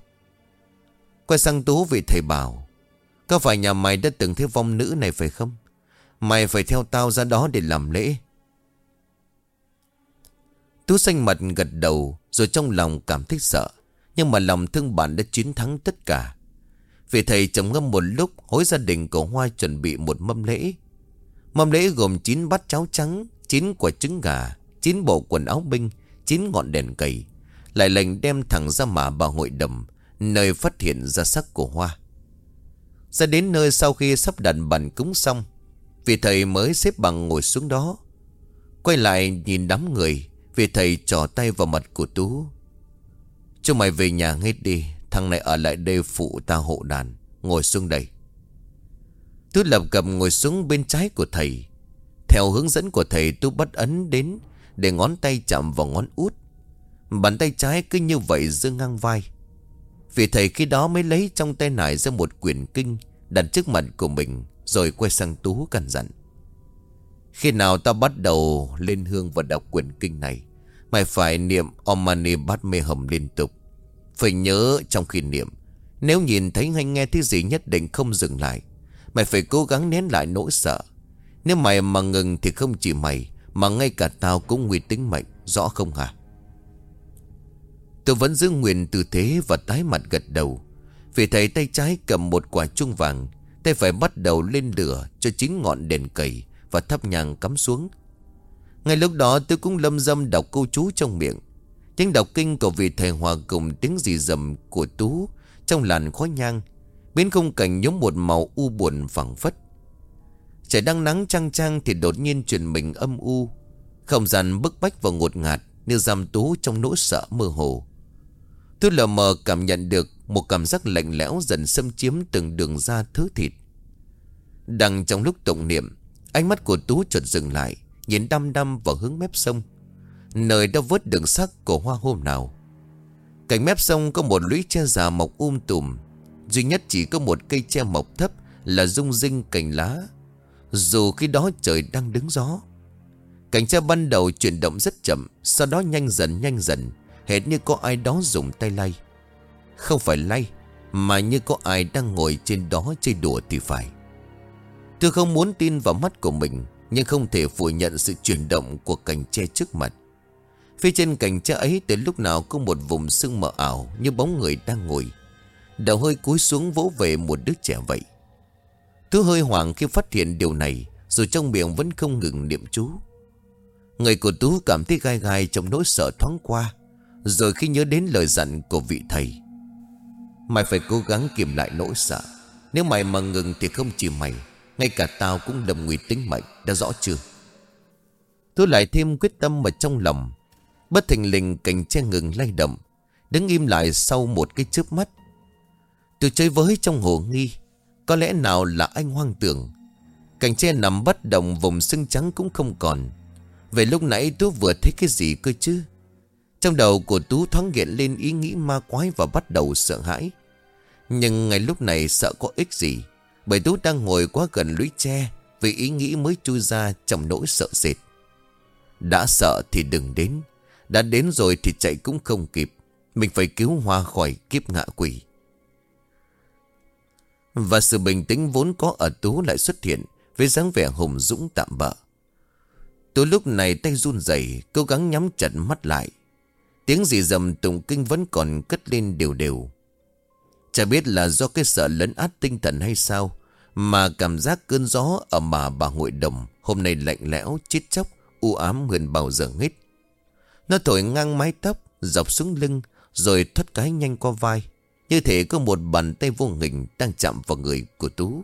Quay sang Tú vị thầy bảo. Có phải nhà mày đã từng thấy vong nữ này phải không? Mày phải theo tao ra đó để làm lễ. Tú xanh mặt gật đầu, Rồi trong lòng cảm thấy sợ. Nhưng mà lòng thương bạn đã chiến thắng tất cả. Vì thầy trầm ngâm một lúc, Hối gia đình của Hoa chuẩn bị một mâm lễ. Mâm lễ gồm 9 bát cháo trắng 9 quả trứng gà 9 bộ quần áo binh 9 ngọn đèn cầy. Lại lệnh đem thẳng ra mà bà hội đầm Nơi phát hiện ra sắc của Hoa. Ra đến nơi sau khi sắp đặt bàn cúng xong, Vị thầy mới xếp bằng ngồi xuống đó. Quay lại nhìn đám người, Vị thầy trò tay vào mặt của Tú. Cho mày về nhà ngay đi, Thằng này ở lại đây phụ ta hộ đàn, Ngồi xuống đây. Tú lập cầm ngồi xuống bên trái của thầy. Theo hướng dẫn của thầy, Tú bắt ấn đến Để ngón tay chạm vào ngón út. Bàn tay trái cứ như vậy dương ngang vai vì thầy khi đó mới lấy trong tay nải ra một quyển kinh, Đặt trước mặt của mình, Rồi quay sang Tú căn dặn. Khi nào ta bắt đầu lên hương và đọc quyển kinh này, Mày phải niệm Om Mani Padme Hum liên tục. Phải nhớ trong khi niệm, Nếu nhìn thấy hay nghe thứ gì nhất định không dừng lại, Mày phải cố gắng nén lại nỗi sợ. Nếu mày mà ngừng thì không chỉ mày, Mà ngay cả tao cũng nguy tính mệnh, Rõ không hả? Tôi vẫn giữ nguyên tư thế và tái mặt gật đầu. Vì thầy tay trái cầm một quả chuông vàng, Tay phải bắt đầu lên lửa Cho chín ngọn đèn cầy Và thắp nhang cắm xuống. Ngay lúc đó tôi cũng lâm dâm đọc câu chú trong miệng. Tiếng đọc kinh của vị thầy hòa cùng tiếng dì dầm của Tú Trong làn khói nhang, Biến không cảnh nhóm một màu u buồn phẳng phất. Trời đang nắng trăng trăng thì đột nhiên chuyển mình âm u. Không gian bức bách và ngột ngạt Như giam Tú trong nỗi sợ mơ hồ. Tôi lờ mờ cảm nhận được Một cảm giác lạnh lẽo dần xâm chiếm từng đường da thứ thịt. Đang trong lúc tụng niệm, Ánh mắt của Tú chợt dừng lại, Nhìn đăm đăm vào hướng mép sông. Nơi đã vớt đường sắc của hoa hôm nào. Cạnh mép sông có một lũy tre già mọc um tùm. Duy nhất chỉ có một cây tre mọc thấp Là rung rinh cành lá. Dù khi đó trời đang đứng gió, Cành tre ban đầu chuyển động rất chậm, Sau đó nhanh dần nhanh dần. Hệt như có ai đó dùng tay lay. Không phải lay, Mà như có ai đang ngồi trên đó chơi đùa thì phải. Tôi không muốn tin vào mắt của mình, nhưng không thể phủ nhận sự chuyển động của cành tre trước mặt. Phía trên cành tre ấy, tới lúc nào có một vùng sưng mờ ảo Như bóng người đang ngồi. Đầu hơi cúi xuống vỗ về một đứa trẻ vậy. Tôi hơi hoảng khi phát hiện điều này Rồi trong miệng vẫn không ngừng niệm chú. Người của Tú cảm thấy gai gai trong nỗi sợ thoáng qua. Rồi khi nhớ đến lời dặn của vị thầy, Mày phải cố gắng kiềm lại nỗi sợ. Nếu mày mà ngừng thì không chỉ mày, ngay cả tao cũng đầm nguy tính mệnh. Đã rõ chưa? Tôi lại thêm quyết tâm ở trong lòng, Bất thình lình cành tre ngừng lay động, Đứng im lại sau một cái chớp mắt. Tôi chơi với trong hồ nghi, Có lẽ nào là anh hoang tưởng. Cành tre nằm bất động, Vùng sưng trắng cũng không còn. Về lúc nãy tôi vừa thấy cái gì cơ chứ? Trong đầu của Tú thoáng hiện lên ý nghĩ ma quái và bắt đầu sợ hãi. Nhưng ngay lúc này sợ có ích gì, bởi Tú đang ngồi quá gần lũy tre Vì ý nghĩ mới chui ra trong nỗi sợ sệt. Đã sợ thì đừng đến, Đã đến rồi thì chạy cũng không kịp, Mình phải cứu Hoa khỏi kiếp ngạ quỷ. Và sự bình tĩnh vốn có ở Tú lại xuất hiện Với dáng vẻ hùng dũng tạm bỡ Tú lúc này tay run rẩy, Cố gắng nhắm chặt mắt lại. Tiếng gì dầm tụng kinh vẫn còn cất lên đều đều. Chả biết là do cái sợ lấn át tinh thần hay sao mà cảm giác cơn gió ở mà bà hội đồng Hôm nay lạnh lẽo, chết chóc, u ám hơn bao giờ hết Nó thổi ngang mái tóc, dọc xuống lưng Rồi thoát cái nhanh qua vai. Như thể có một bàn tay vô hình đang chạm vào người của Tú.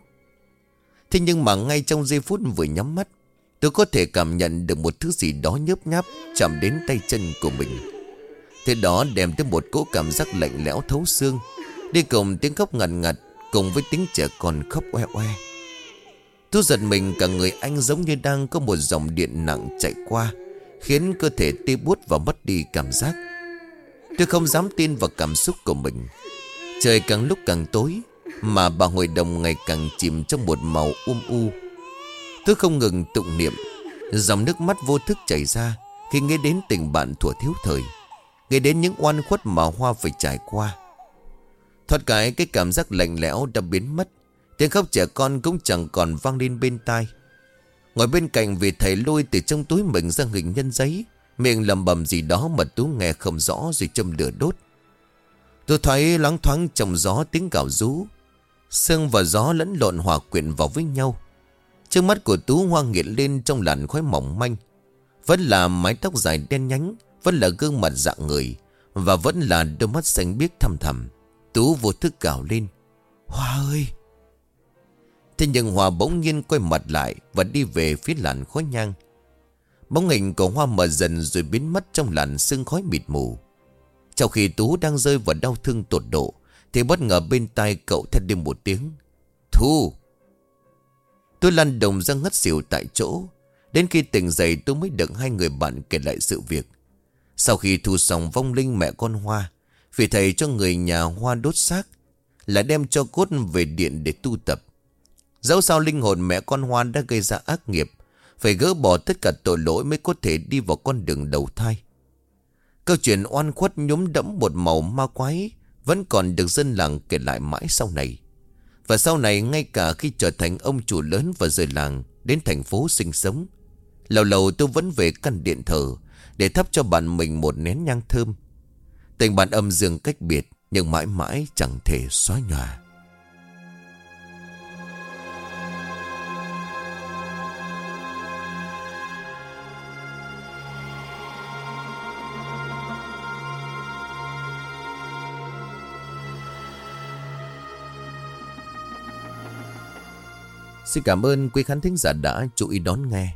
Thế nhưng mà ngay trong giây phút vừa nhắm mắt Tôi có thể cảm nhận được một thứ gì đó nhớp nháp Chạm đến tay chân của mình. Thế đó đem tới một cỗ cảm giác lạnh lẽo thấu xương. Đi cùng tiếng khóc ngặt ngặt, Cùng với tiếng trẻ con khóc oe oe. Tôi giật mình cả người anh giống như đang có một dòng điện nặng chạy qua, Khiến cơ thể tê bút và mất đi cảm giác. Tôi không dám tin vào cảm xúc của mình. Trời càng lúc càng tối, Mà bà hội đồng ngày càng chìm trong một màu um u. Tôi không ngừng tụng niệm, Dòng nước mắt vô thức chảy ra Khi nghe đến tình bạn thuở thiếu thời. Nghe đến những oan khuất mà Hoa phải trải qua. Thoát cái cái cảm giác lạnh lẽo đã biến mất. Tiếng khóc trẻ con cũng chẳng còn vang lên bên tai. Ngồi bên cạnh vì thầy lôi từ trong túi mình ra hình nhân giấy. Miệng lầm bầm gì đó mà Tú nghe không rõ rồi châm lửa đốt. Tôi thấy loáng thoáng trong gió tiếng gạo rú. Sương và gió lẫn lộn hòa quyện vào với nhau. Trước mắt của Tú hoa nghiện lên trong làn khói mỏng manh. Vẫn là mái tóc dài đen nhánh vẫn là gương mặt dạng người Và vẫn là đôi mắt xanh biếc thầm thầm. Tú vô thức gào lên, Hoa ơi! Thế nhưng Hoa bỗng nhiên quay mặt lại Và đi về phía làn khói nhang. Bóng hình của Hoa mở dần rồi biến mất trong làn sương khói mịt mù. Trong khi Tú đang rơi vào đau thương tột độ, Thì bất ngờ bên tai cậu thét đêm một tiếng, Thu! Tôi lăn đồng ra ngất xỉu tại chỗ. Đến khi tỉnh dậy, tôi mới được hai người bạn kể lại sự việc. Sau khi thu xong vong linh mẹ con Hoa Vì thầy cho người nhà Hoa đốt xác Là đem cho cốt về điện để tu tập. Dẫu sao linh hồn mẹ con Hoa đã gây ra ác nghiệp, Phải gỡ bỏ tất cả tội lỗi mới có thể đi vào con đường đầu thai. Câu chuyện oan khuất nhúm đẫm một màu ma quái Vẫn còn được dân làng kể lại mãi sau này. Và sau này, ngay cả khi trở thành ông chủ lớn và rời làng Đến thành phố sinh sống, Lâu lâu tôi vẫn về căn điện thờ để thắp cho bạn mình một nén nhang thơm Tình bạn âm dương cách biệt, Nhưng mãi mãi chẳng thể xóa nhòa Xin cảm ơn quý khán thính giả đã chú ý đón nghe.